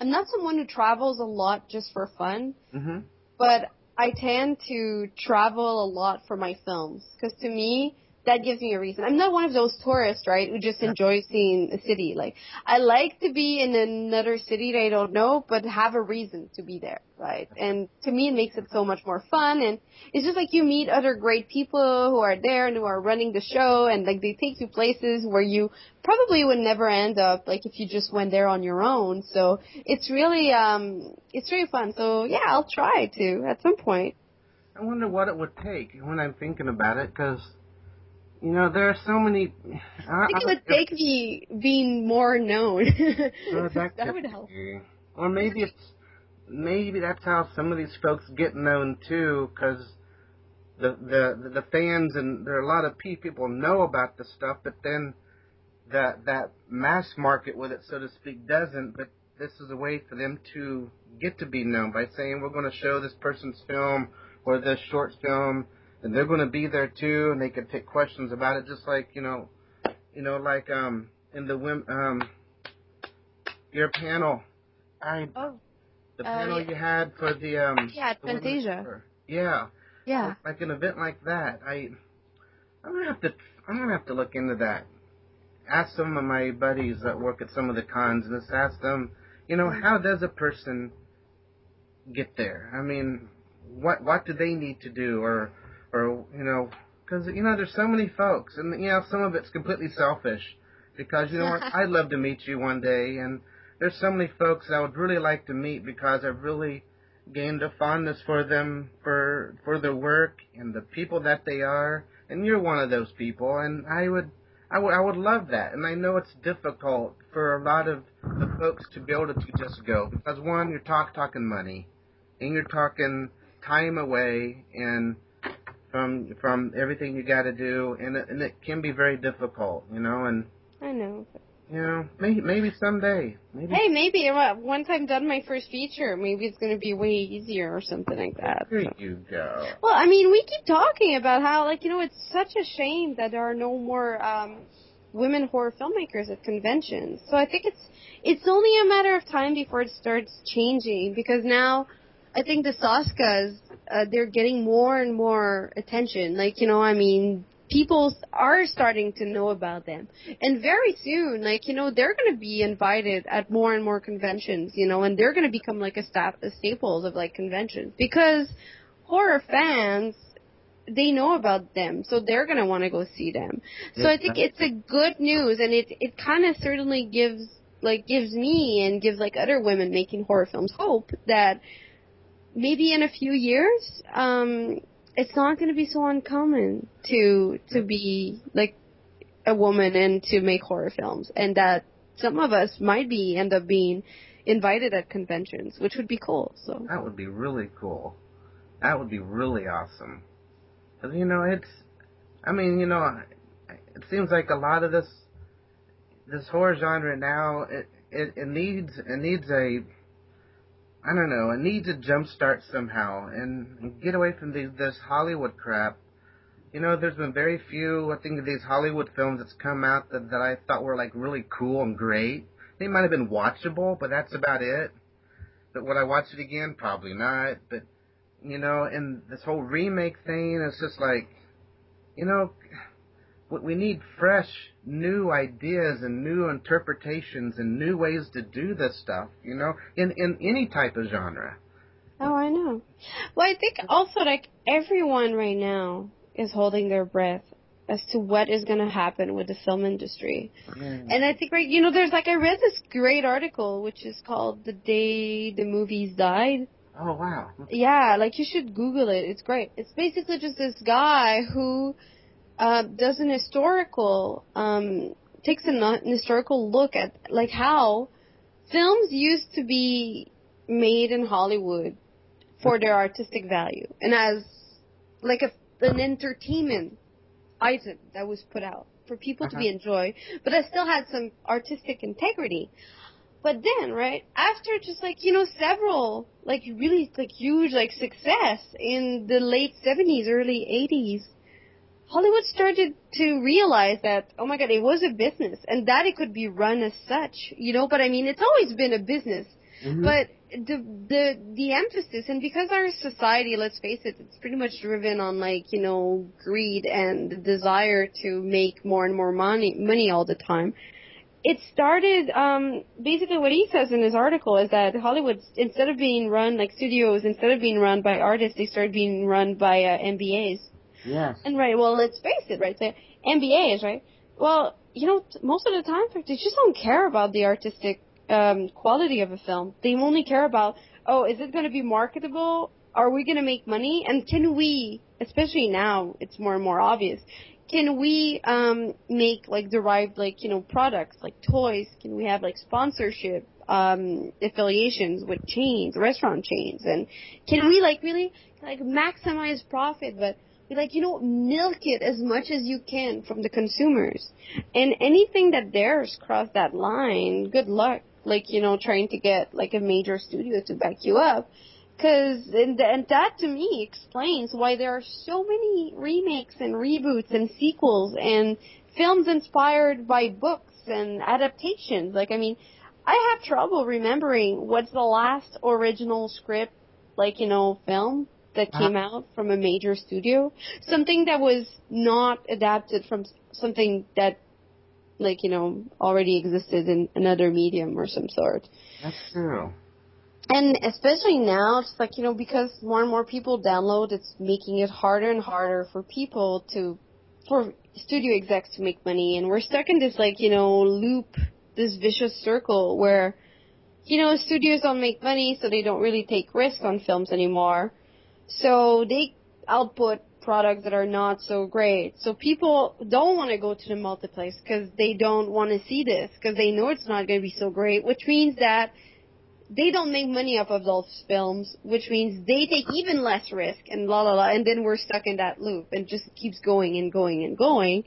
I'm not someone who travels a lot just for fun, mm-hmm. but I tend to travel a lot for my films, cause to me, that gives me a reason. I'm not one of those tourists, right, who just enjoys seeing a city. Like, I like to be in another city that I don't know, but have a reason to be there, right? And to me, it makes it so much more fun. And it's just like you meet other great people who are there and who are running the show, and like they take you places where you probably would never end up, like if you just went there on your own. So it's really, um, it's really fun. So yeah, I'll try to at some point. I wonder what it would take when I'm thinking about it, because you know, there are so many. I, I think it would take me being more known. Well, [LAUGHS] that, that would help. Be. Or maybe it's maybe that's how some of these folks get known too, because the the the fans and there are a lot of people know about the stuff, but then that that mass market with it, so to speak, doesn't. But this is a way for them to get to be known by saying we're going to show this person's film or this short film and they're going to be there too, and they can take questions about it, just like you know, you know, like um in the women um your panel, I oh. the uh, panel you had for the um yeah the Fantasia. yeah. Yeah. Like an event like that I I'm gonna have to I'm gonna have to look into that. Ask some of my buddies that work at some of the cons and just ask them, you know, how does a person get there? I mean, what what do they need to do or or you know, because you know, there's so many folks, and you know, some of it's completely selfish. Because you know what, [LAUGHS] I'd love to meet you one day, and there's so many folks I would really like to meet because I've really gained a fondness for them, for for their work and the people that they are, and you're one of those people, and I would. I would, I would love that, and I know it's difficult for a lot of the folks to be able to just go because one, you're talk talking money, and you're talking time away, and from from everything you got to do, and it, and it can be very difficult, you know. And I know. you know, maybe maybe someday, maybe. Hey, maybe uh, once I'm done my first feature, maybe it's going to be way easier or something like that. There so. you go. Well, I mean, we keep talking about how, like, you know, it's such a shame that there are no more um, women horror filmmakers at conventions. So I think it's it's only a matter of time before it starts changing because now I think the Soskas uh, they're getting more and more attention. Like, you know, I mean, people are starting to know about them. And very soon, like, you know, they're going to be invited at more and more conventions, you know, and they're going to become like a, sta- a staples of like conventions because horror fans they know about them, so they're gonna want to go see them. So I think it's a good news, and it it kind of certainly gives like gives me and gives like other women making horror films hope that maybe in a few years, um, it's not going to be so uncommon to to be like a woman and to make horror films, and that some of us might be end up being invited at conventions, which would be cool. So that would be really cool. That would be really awesome. Cause you know it's, I mean you know, it seems like a lot of this, this horror genre now it it, it needs it needs a I don't know, it needs a jump start somehow and, get away from these this Hollywood crap. You know, there's been very few I think of these Hollywood films that's come out that, that I thought were like really cool and great. They might have been watchable, but that's about it. But would I watch it again? Probably not. But you know, and this whole remake thing, it's just like, you know, what we need fresh, new ideas and new interpretations and new ways to do this stuff. You know, in in any type of genre. Oh, I know. Well, I think also like everyone right now is holding their breath as to what is going to happen with the film industry. Mm. And I think, right, you know, there's like, I read this great article, which is called The Day the Movies Died. Oh, wow. Yeah, like you should Google it. It's great. It's basically just this guy who uh, does an historical, um, takes an, an historical look at like how films used to be made in Hollywood for their artistic value and as like a, an entertainment item that was put out for people uh-huh. to be uh-huh. enjoyed, but that still had some artistic integrity. But then, right, after just like, you know, several, like really like huge like success in the late 70s, early 80s, Hollywood started to realize that, oh my god, it was a business and that it could be run as such, you know, but I mean, it's always been a business. Mm-hmm. But the the the emphasis and because our society, let's face it, it's pretty much driven on like you know greed and the desire to make more and more money money all the time. It started um, basically what he says in his article is that Hollywood instead of being run like studios instead of being run by artists they started being run by uh, MBAs. Yes. And right, well, let's face it, right? The MBAs, right? Well, you know, most of the time they just don't care about the artistic um, quality of a film. They only care about, oh, is it going to be marketable? Are we going to make money? And can we, especially now, it's more and more obvious. Can we um, make like derived like you know products like toys? Can we have like sponsorship um, affiliations with chains, restaurant chains, and can we like really like maximize profit? But like, you know, milk it as much as you can from the consumers. And anything that dares cross that line, good luck. Like you know trying to get like a major studio to back you up. Because and, and that to me explains why there are so many remakes and reboots and sequels and films inspired by books and adaptations. Like i mean i have trouble remembering what's the last original script like you know film that uh-huh. came out from a major studio something that was not adapted from something that like you know already existed in another medium or some sort. That's true. And especially now, it's like you know because more and more people download, it's making it harder and harder for people to, for studio execs to make money, and we're stuck in this like you know loop, this vicious circle where, you know, studios don't make money, so they don't really take risk on films anymore. So they output products that are not so great. So people don't want to go to the multiplex because they don't want to see this because they know it's not going to be so great, which means that they don't make money off of those films, which means they take even less risk and la la la, and then we're stuck in that loop and just keeps going and going and going.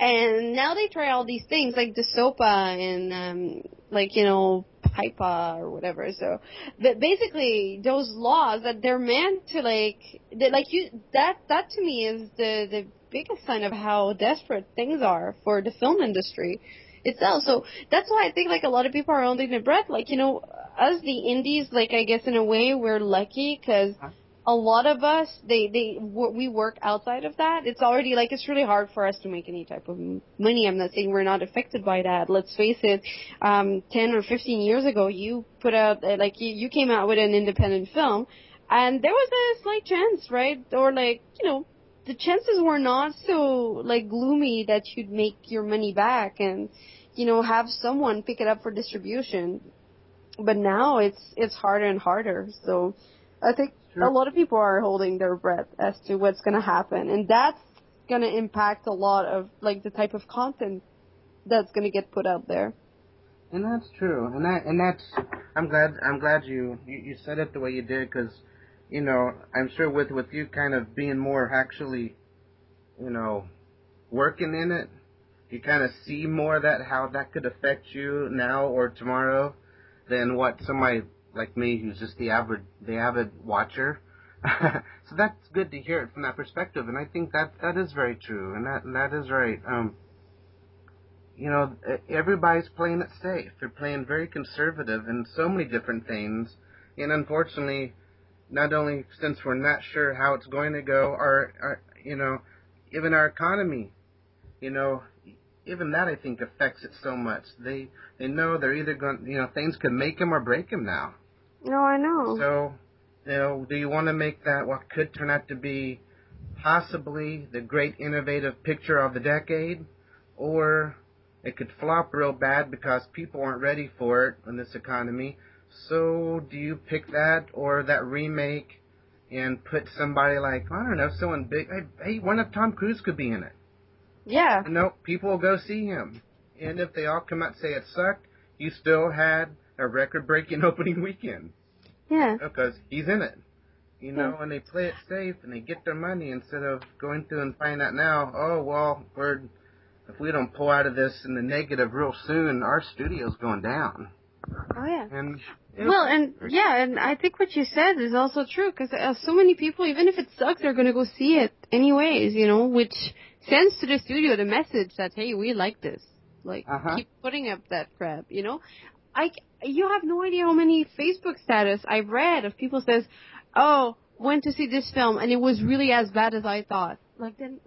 And now they try all these things like the SOPA and um like you know PIPA or whatever. So, but basically, those laws that they're meant to like, that like you, that that to me is the the biggest sign of how desperate things are for the film industry itself. So that's why I think like a lot of people are holding their breath. Like you know, us the indies, like I guess in a way we're lucky because uh-huh. A lot of us they they we work outside of that. It's already like it's really hard for us to make any type of money. I'm not saying we're not affected by that. Let's face it um 10 or 15 years ago you put out uh, like you, you came out with an independent film and there was a slight chance right? Or like you know the chances were not so like gloomy that you'd make your money back and you know have someone pick it up for distribution. But now it's it's harder and harder. So I think. A lot of people are holding their breath as to what's going to happen, and that's gonna impact a lot of like the type of content that's gonna get put out there. And that's true, and that and that's I'm glad I'm glad you you, you said it the way you did because you know I'm sure with with you kind of being more actually you know working in it, you kind of see more that how that could affect you now or tomorrow than what somebody like me who's just the avid the avid watcher. [LAUGHS] so that's good to hear it from that perspective, and I think that that is very true, and that that is right. Um, you know, everybody's playing it safe. They're playing very conservative in so many different things, and unfortunately, not only since we're not sure how it's going to go, our, our you know, even our economy, you know, even that I think affects it so much. They they know they're either going, you know, things could make them or break them now. No, I know. So, you know, do you want to make that what could turn out to be possibly the great innovative picture of the decade, or it could flop real bad because people aren't ready for it in this economy. So, do you pick that or that remake and put somebody like I don't know, someone big? Hey, one of Tom Cruise could be in it. Yeah. You know, people will go see him, and if they all come out and say it sucked, you still had a record-breaking [LAUGHS] opening weekend. Yeah. Because he's in it. You know, yeah. and they play it safe and they get their money instead of going through and find out now, oh well, we're if we don't pull out of this in the negative real soon, our studio's going down. Oh yeah. And well, and yeah, and I think what you said is also true because uh, so many people, even if it sucks, they're gonna go see it anyways. You know, which sends to the studio the message that hey, we like this. Like uh-huh. keep putting up that crap. You know, I you have no idea how many Facebook status I've read of people says, oh, went to see this film and it was really as bad as I thought. Like then,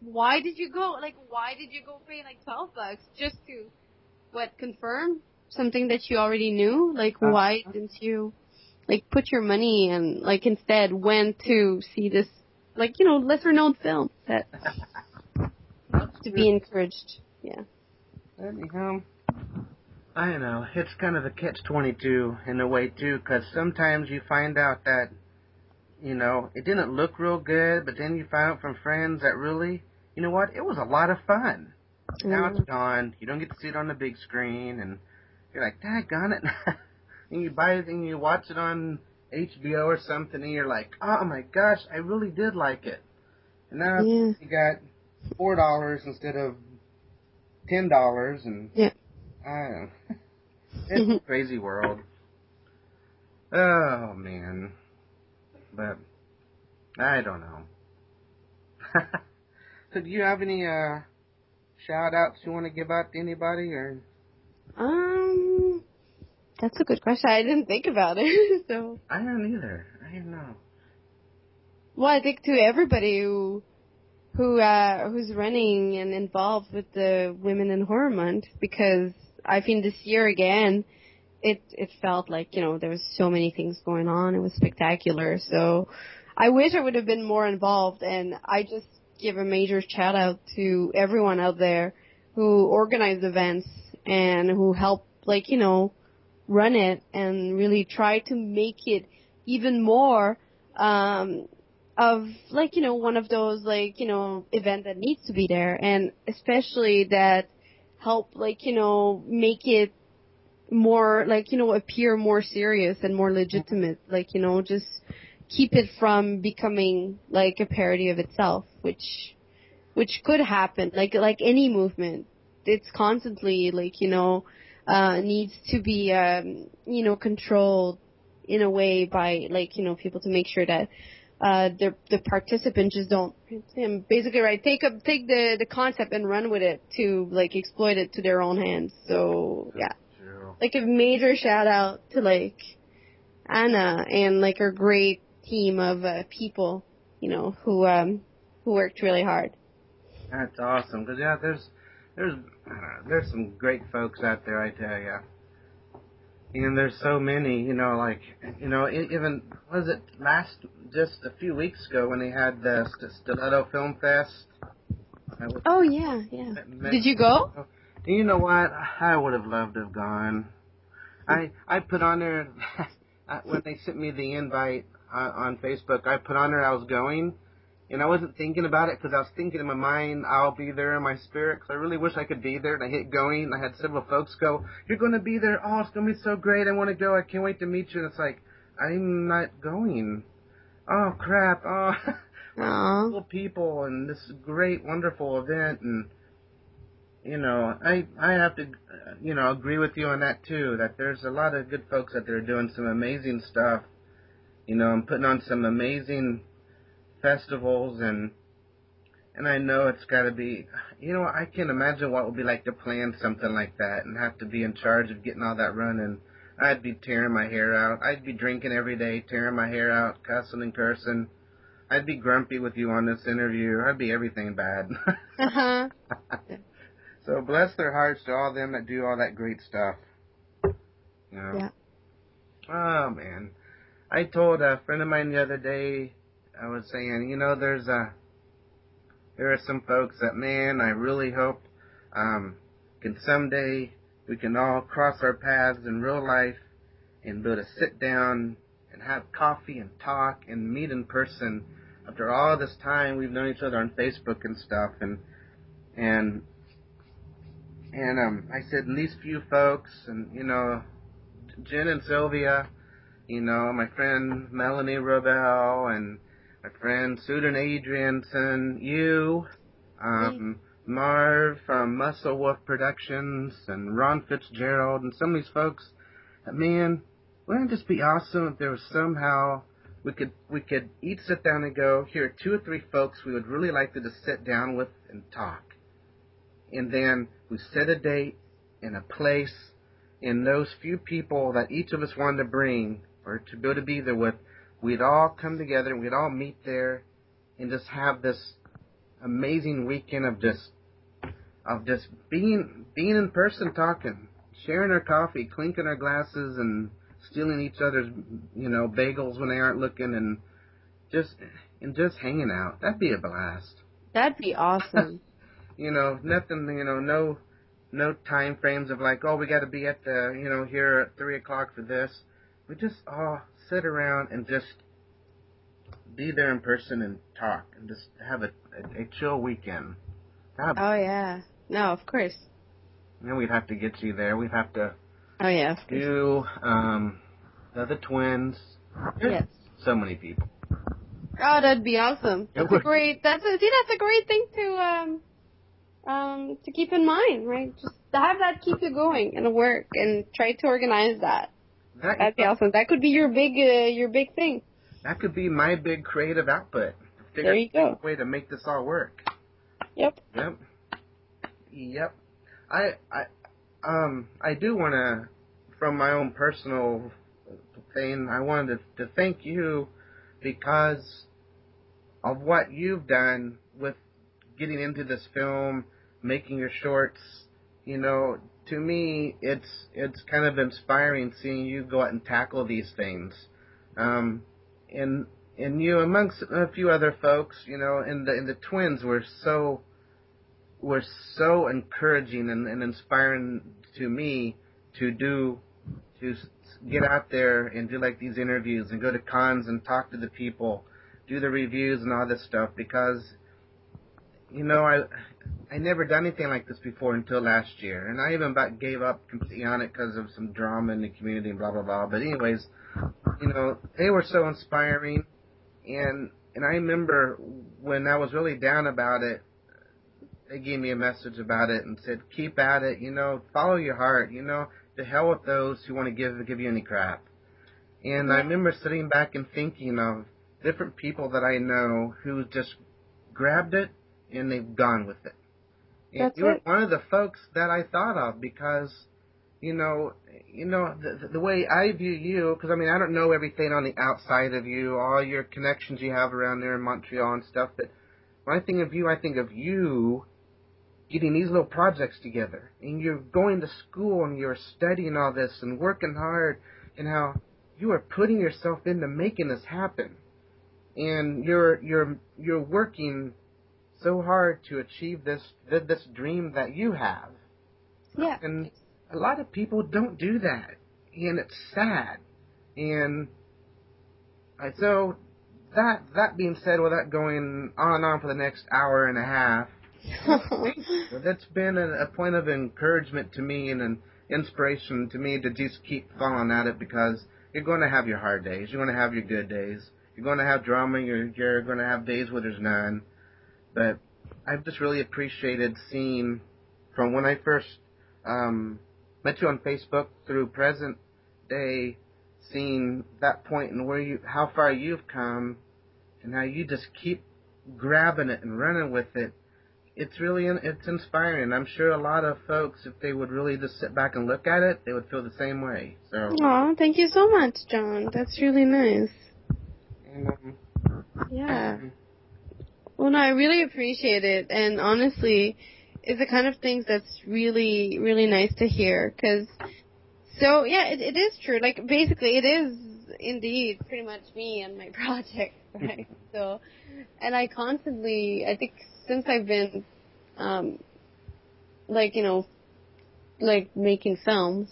why did you go? Like why did you go pay like twelve bucks just to what confirm something that you already knew? Like uh, why didn't you like put your money and like instead went to see this like you know lesser known film that [LAUGHS] to be encouraged? Yeah. Anyhow, I know it's kind of a catch twenty two in a way too, because sometimes you find out that you know, it didn't look real good, but then you find out from friends that really, you know what, it was a lot of fun. Mm. Now it's gone. You don't get to see it on the big screen, and you're like, daggone it. [LAUGHS] and you buy it and you watch it on HBO or something, and you're like, oh my gosh, I really did like it. And now yeah. you got four dollars instead of ten dollars, and yeah. I don't it's a [LAUGHS] crazy world. Oh man. But I don't know. [LAUGHS] so do you have any uh shout outs you want to give out to anybody or Um that's a good question. I didn't think about it. [LAUGHS] so I don't either. I don't know. Well, I think to everybody who who uh who's running and involved with the Women in Horror Month because I think this year again it it felt like you know there was so many things going on. It was spectacular. So I wish I would have been more involved. And I just give a major shout out to everyone out there who organized events and who helped like you know run it and really try to make it even more um of like you know one of those like you know event that needs to be there and especially that help like you know make it more like you know appear more serious and more legitimate. Like you know just keep it from becoming like a parody of itself which which could happen. Like like any movement it's constantly like you know uh needs to be um you know controlled in a way by like you know people to make sure that uh the the participants just don't basically right take up take the the concept and run with it to like exploit it to their own hands so yeah like a major shout out to like Anna and like her great team of uh, people, you know, who um who worked really hard. That's awesome. Cause yeah, there's there's uh, there's some great folks out there, I tell you. And there's so many, you know, like you know, even was it last just a few weeks ago when they had the Stiletto Film Fest. Oh yeah, yeah. Did you go? You know what? I would have loved to have gone. I I put on there [LAUGHS] when they sent me the invite on, on Facebook. I put on there I was going, and I wasn't thinking about it because I was thinking in my mind, I'll be there in my spirit because I really wish I could be there. And I hit going, and I had several folks go, "You're going to be there! Oh, it's going to be so great! I want to go! I can't wait to meet you!" And it's like, I'm not going. Oh crap! Oh, [LAUGHS] Aww. people and this great, wonderful event, and you know, I I have to, you know, agree with you on that too. That there's a lot of good folks out there doing some amazing stuff. You know, I'm putting on some amazing festivals and and I know it's got to be, you know, I can imagine what it would be like to plan something like that and have to be in charge of getting all that running. I'd be tearing my hair out. I'd be drinking every day, tearing my hair out, cussing and cursing. I'd be grumpy with you on this interview. I'd be everything bad. [LAUGHS] Uh-huh. so bless their hearts to all them that do all that great stuff. You know? Yeah. Oh man. I told a friend of mine the other day, I was saying, you know, there's a, there are some folks that, man, I really hope, um, can someday we can all cross our paths in real life and be able to sit down and have coffee and talk and meet in person after all this time we've known each other on Facebook and stuff. And and and um I said and these few folks and you know Jen and Sylvia, you know, my friend Melanie Robel and my friend Sudan Adrianson, you, um, Marv from Muscle Wolf Productions and Ron Fitzgerald and some of these folks. Man, wouldn't it just be awesome if there was somehow we could we could each sit down and go, here are two or three folks we would really like to just sit down with and talk. And then we set a date and a place and those few people that each of us wanted to bring or to be able to be there with, we'd all come together and we'd all meet there and just have this amazing weekend of just of just being being in person talking, sharing our coffee, clinking our glasses and stealing each other's you know, bagels when they aren't looking and just and just hanging out. That'd be a blast. That'd be awesome. [LAUGHS] [LAUGHS] you know, nothing you know, no no time frames of like, oh, we got to be at the, you know, here at three o'clock for this. We just all sit around and just be there in person and talk and just have a, a, a chill weekend. That'd oh yeah, no, of course. And we'd have to get you there. We'd have to. Oh yeah. Do um, the, the twins. Yes. So many people. Oh, that'd be awesome. That's a great. That's a, see, that's a great thing to um um, to keep in mind, right? Just to have that keep you going in work and try to organize that. That That'd be awesome. That could be your big, uh, your big thing. That could be my big creative output. Figure there you go. A way to make this all work. Yep. Yep. Yep. I, I, um, I do want to, from my own personal thing, I wanted to, to thank you because of what you've done with getting into this film, making your shorts, you know, to me, it's it's kind of inspiring seeing you go out and tackle these things. Um, and and you amongst a few other folks, you know, and the and the twins were so were so encouraging and, and inspiring to me to do to get out there and do like these interviews and go to cons and talk to the people, do the reviews and all this stuff because you know, I I never done anything like this before until last year, and I even about gave up completely on it because of some drama in the community and blah blah blah. But anyways, you know, they were so inspiring, and and I remember when I was really down about it, they gave me a message about it and said, keep at it, you know, follow your heart, you know, to hell with those who want to give give you any crap. And I remember sitting back and thinking of different people that I know who just grabbed it and they've gone with it. And That's you were one of the folks that I thought of because, you know, you know the, the way I view you. Because I mean, I don't know everything on the outside of you, all your connections you have around there in Montreal and stuff. But when I think of you, I think of you getting these little projects together, and you're going to school and you're studying all this and working hard, and how you are putting yourself into making this happen, and you're you're you're working so hard to achieve this this dream that you have. Yeah. And a lot of people don't do that, and it's sad. And so that that being said, without going on and on for the next hour and a half, [LAUGHS] that's been a, a point of encouragement to me and an inspiration to me to just keep following at it because you're going to have your hard days, you're going to have your good days, you're going to have drama, you're, you're going to have days where there's none. But I've just really appreciated seeing from when I first um, met you on Facebook through present day, seeing that point and where you, how far you've come, and how you just keep grabbing it and running with it. It's really it's inspiring. I'm sure a lot of folks, if they would really just sit back and look at it, they would feel the same way. So. Oh, thank you so much, John. That's really nice. And, um, yeah. Well, no, I really appreciate it, and honestly, it's the kind of things that's really, really nice to hear. Cause, so yeah, it, it is true. Like basically, it is indeed pretty much me and my [LAUGHS] project, right? [LAUGHS] so, and I constantly, I think since I've been, um, like you know, like making films,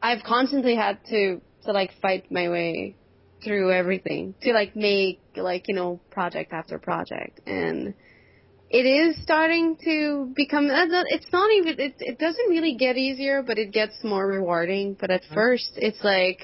I've constantly had to to like fight my way through everything to like make like you know project after project. And it is starting to become uh, it's not even it, it doesn't really get easier but it gets more rewarding. But at mm-hmm. first it's like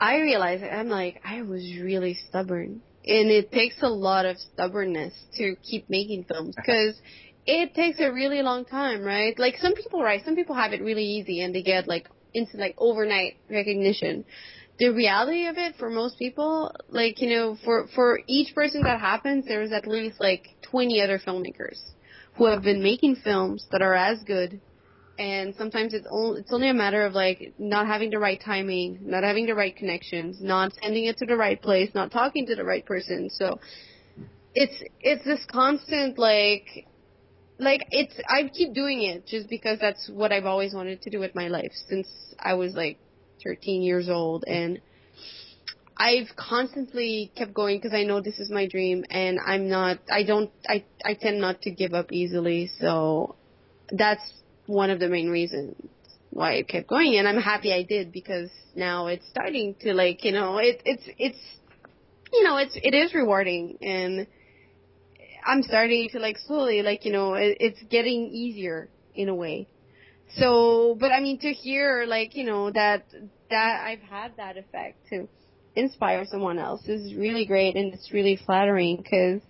i realize i'm like i was really stubborn. And it takes a lot of stubbornness to keep making films uh-huh. because it takes a really long time right? Like some people right some people have it really easy and they get like instant like overnight recognition the reality of it for most people, like, you know, for, for each person that happens, there's at least like 20 other filmmakers who have been making films that are as good. And sometimes it's only, it's only a matter of like not having the right timing, not having the right connections, not sending it to the right place, not talking to the right person. So it's, it's this constant like, like it's, I keep doing it just because that's what I've always wanted to do with my life since I was like 13 years old and I've constantly kept going because I know this is my dream and I'm not, I don't, I, I tend not to give up easily. So that's one of the main reasons why I kept going and I'm happy I did because now it's starting to like, you know, it, it's, it's, you know, it's, it is rewarding and I'm starting to like slowly, like, you know, it, it's getting easier in a way. So, but I mean, to hear like, you know, that, that I've had that effect to inspire someone else is really great and it's really flattering because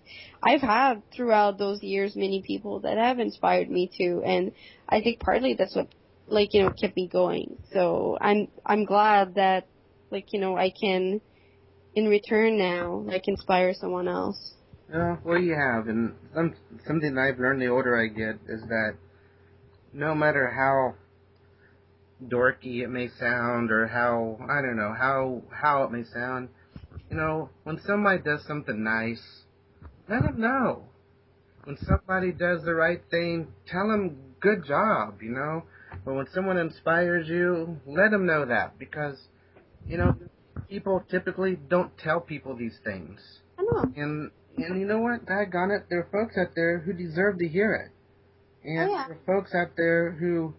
I've had throughout those years many people that have inspired me too. And I think partly that's what, like, you know, kept me going. So I'm, I'm glad that, like, you know, I can, in return now, like, inspire someone else. Yeah, well, you have, and some, something I've learned the older I get is that no matter how dorky it may sound or how I don't know how how it may sound, you know, when somebody does something nice, let them know. When somebody does the right thing, tell them good job, you know. But when someone inspires you, let them know that because you know people typically don't tell people these things. I know. And and you know what? Daggone it, there are folks out there who deserve to hear it. Oh, and Oh, yeah. are folks out there who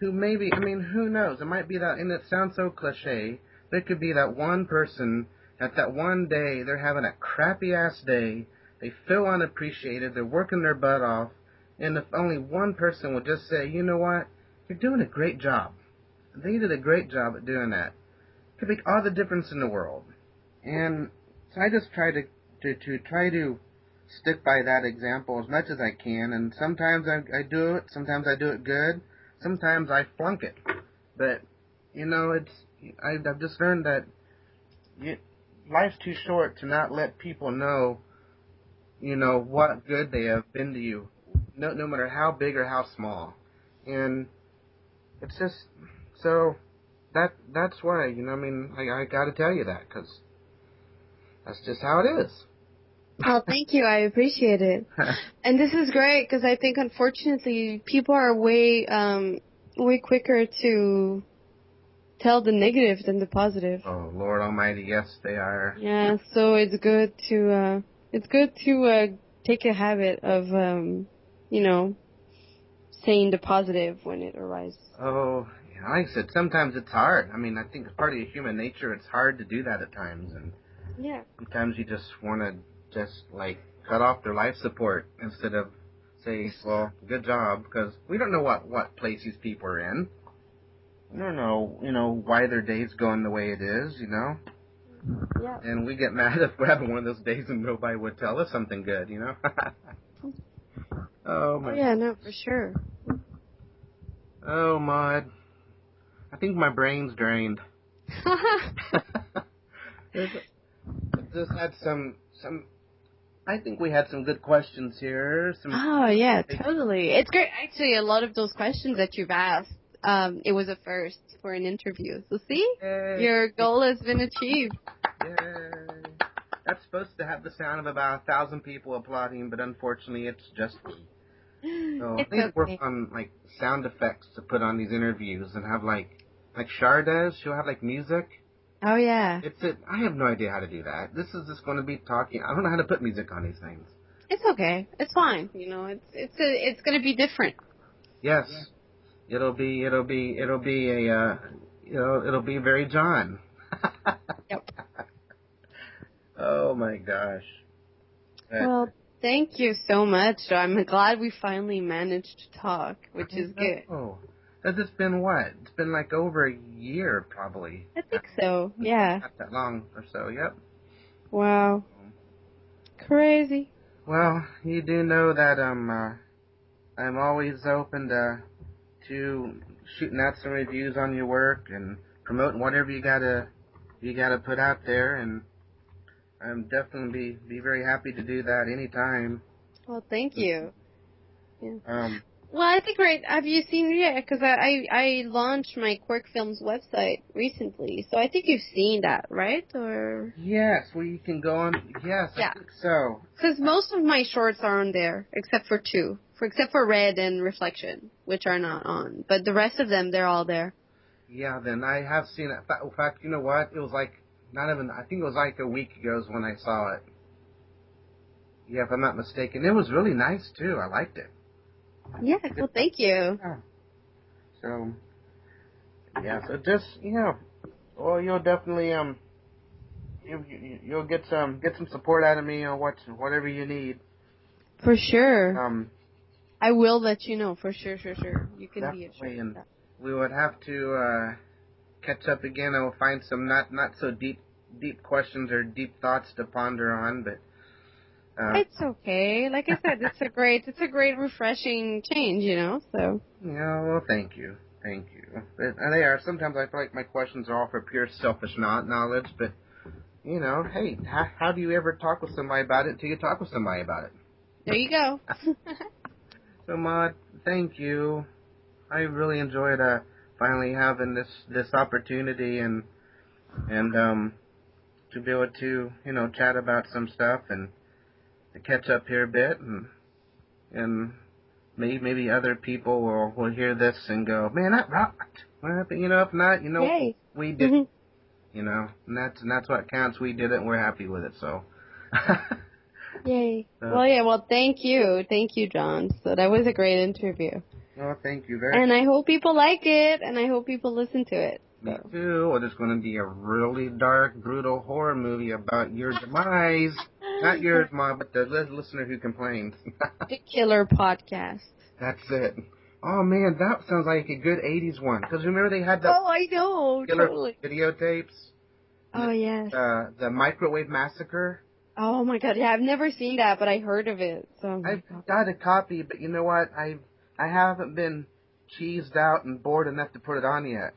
who maybe I mean, who knows? It might be that and it sounds so cliche, but it could be that one person at that one day they're having a crappy ass day, they feel unappreciated, they're working their butt off, and if only one person would just say, you know what, you're doing a great job. They did a great job at doing that. It could make all the difference in the world. And so I just try to, to, to try to stick by that example as much as I can. And sometimes I, I do it, sometimes I do it good, sometimes I flunk it. But you know, it's I, I've just learned that you, life's too short to not let people know, you know, what good they have been to you, no, no matter how big or how small. And it's just so that that's why you know I mean I, I got to tell you that because that's just how it is. Oh, thank you. I appreciate it. [LAUGHS] And this is great because I think unfortunately people are way um way quicker to tell the negative than the positive. oh Lord Almighty, yes they are. Yeah, so it's good to uh it's good to uh take a habit of um you know saying the positive when it arises. Oh, yeah, like I said, sometimes it's hard. I mean, I think it's part of human nature. It's hard to do that at times, and Yeah. Sometimes you just want to just like cut off their life support instead of say, well, good job, because we don't know what what place these people are in. We don't know, you know, why their day's going the way it is, you know. Yeah. And we get [LAUGHS] mad if we're having one of those days and nobody would tell us something good, you know. [LAUGHS] oh my. yeah, no, for sure. Oh, Maude. I think my brain's drained. [LAUGHS] There's- just had some some. I think we had some good questions here. Some oh, yeah, totally. It's great. Actually, a lot of those questions that you've asked, um, it was a first for an interview. So see, Yay. your goal has been achieved. Yay. That's supposed to have the sound of about a thousand people applauding, but unfortunately, it's just me. [GASPS] So It's I need to work on like sound effects to put on these interviews and have like like Char does. She'll have like music. Oh, yeah. It's it. I have no idea how to do that. This is just going to be talking. I don't know how to put music on these things. It's okay. It's fine. You know, it's it's a, it's gonna be different. Yes, it'll be it'll be it'll be a uh, you know it'll be very John. [LAUGHS] Yep. oh my gosh. Well, thank you so much. I'm glad we finally managed to talk, which is good. Oh, has this been what? It's been like over a year, probably. I think so. Yeah. Not that long or so. Yep. Wow. Crazy. Well, you do know that um, uh, I'm always open to to shooting out some reviews on your work and promoting whatever you gotta you gotta put out there, and I'm definitely be be very happy to do that anytime. Well, thank you. Um, Well, I think right. Have you seen? Yeah, because I, I I launched my Quirk Films website recently, so I think you've seen that, right? Or yes, well, you can go on. Yes, Yeah. I think so. because most of my shorts are on there, except for two, for except for Red and Reflection, which are not on. But the rest of them, they're all there. Yeah, then I have seen it. In fact- In fact, you know what? It was like not even. I think it was like a week ago is when I saw it. Yeah, if I'm not mistaken, it was really nice too. I liked it. Yeah. Well, thank you. So, yeah. So just you know, well, you'll definitely um, you, you you'll get some get some support out of me on what whatever you need. For sure. Um, I will let you know. For sure. Sure. Sure. You can be assured. and we would have to uh, catch up again. I will find some not not so deep deep questions or deep thoughts to ponder on, but. Uh, It's okay. Like I said, it's a great, it's a great refreshing change, you know. So Yeah, well, thank you. Thank you. But, and they are. Sometimes I feel like my questions are all for pure selfish kno- knowledge, but, you know, hey, how, how do you ever talk with somebody about it until you talk with somebody about it? there you go. [LAUGHS] So, Maude, thank you. I really enjoyed uh, finally having this, this opportunity and, and, um, to be able to, you know, chat about some stuff and to catch up here a bit and, and maybe, maybe other people will, will hear this and go, man, that rocked. Well, you know, if not, you know, Yay. we did, you know, and that's, and that's what counts. We did it and we're happy with it, so. [LAUGHS] Yay. Uh, Well, yeah. Well, thank you, thank you, John. So that was a great interview, well, thank you very and I hope people like it, and I hope people listen to it. Me too. Well, there's going to be a really dark, brutal horror movie about your demise. [LAUGHS] Not yours, Mom, but the li- listener who complains. [LAUGHS] The Killer Podcast. That's it. Oh man, that sounds like a good '80s one. Because remember they had the Oh, I know. killer Totally. videotapes, Oh yes. uh, the microwave massacre. Oh my God. Yeah, I've never seen that, but I heard of it. So. oh I've got a copy, but you know what? I I haven't been cheesed out and bored enough to put it on yet.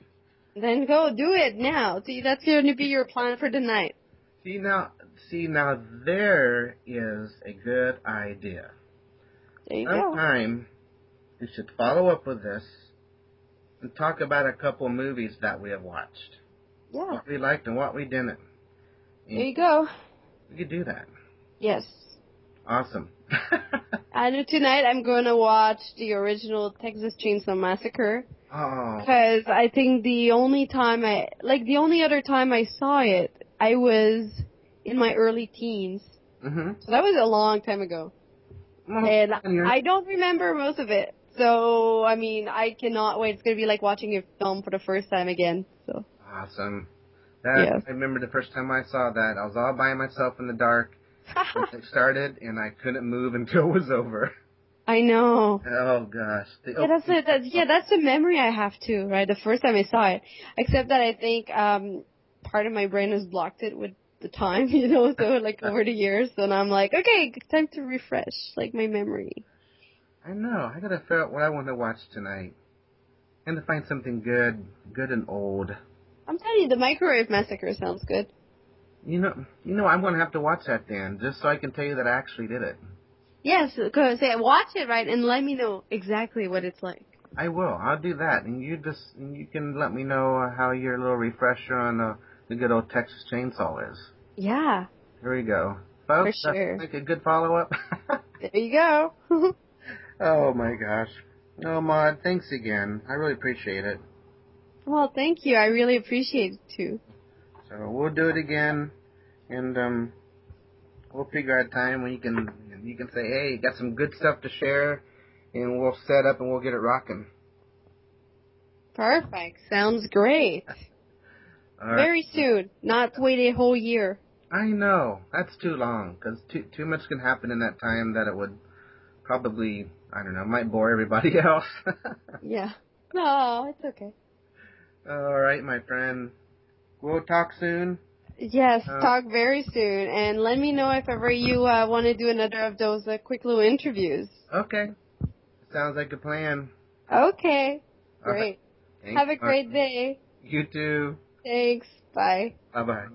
Then go do it now. See, that's going to be your plan for tonight. See now, see now, there is a good idea. There you go. Sometime we should follow up with this and talk about a couple movies that we have watched, Yeah. what we liked and what we didn't. There you go. We could do that. Yes. Awesome. [LAUGHS] And tonight I'm going to watch the original Texas Chainsaw Massacre oh, because I think the only time I like the only other time I saw it I was in my early teens. hmm So that was a long time ago. And I don't remember most of it. So, I mean, I cannot wait. It's going to be like watching a film for the first time again. So, awesome. That Yes. I remember the first time I saw that. I was all by myself in the dark it started, and I couldn't move until it was over. [LAUGHS] I know. Oh gosh. Yeah, that's. That's, yeah, that's the memory I have too, right? The first time I saw it, except that I think um part of my brain has blocked it with the time, [LAUGHS] you know, so like over the years, and I'm like, okay, time to refresh like my memory. I know. I gotta figure out what I want to watch tonight, and to find something good, good and old. I'm telling you, the Microwave Massacre sounds good. You know, you know, I'm gonna have to watch that then, just so I can tell you that I actually did it. Yes, because watch it right and let me know exactly what it's like. I will. I'll do that, and you just you can let me know how your little refresher on uh, the good old Texas Chainsaw is. Yeah, Here we go, folks. For sure. That's like a good follow up. [LAUGHS] there you go. [LAUGHS] oh my gosh. Oh, Maude, thanks again. I really appreciate it. well, thank you. I really appreciate it too. So we'll do it again, and um, we'll figure out a time when you can you can say, hey, you got some good stuff to share, and we'll set up and we'll get it rocking. Perfect. Sounds great. [LAUGHS] Right. Very soon. Not wait a whole year. I know that's too long because too too much can happen in that time that it would probably I don't know might bore everybody [LAUGHS] else. Yeah. No, it's okay. All right, my friend. We'll talk soon. Yes, Uh, talk very soon, and let me know if ever you uh, want to do another of those uh, quick little interviews. Okay. Sounds like a plan. Okay, great. Thanks, Have a great day. You too. Thanks. Bye. Bye bye.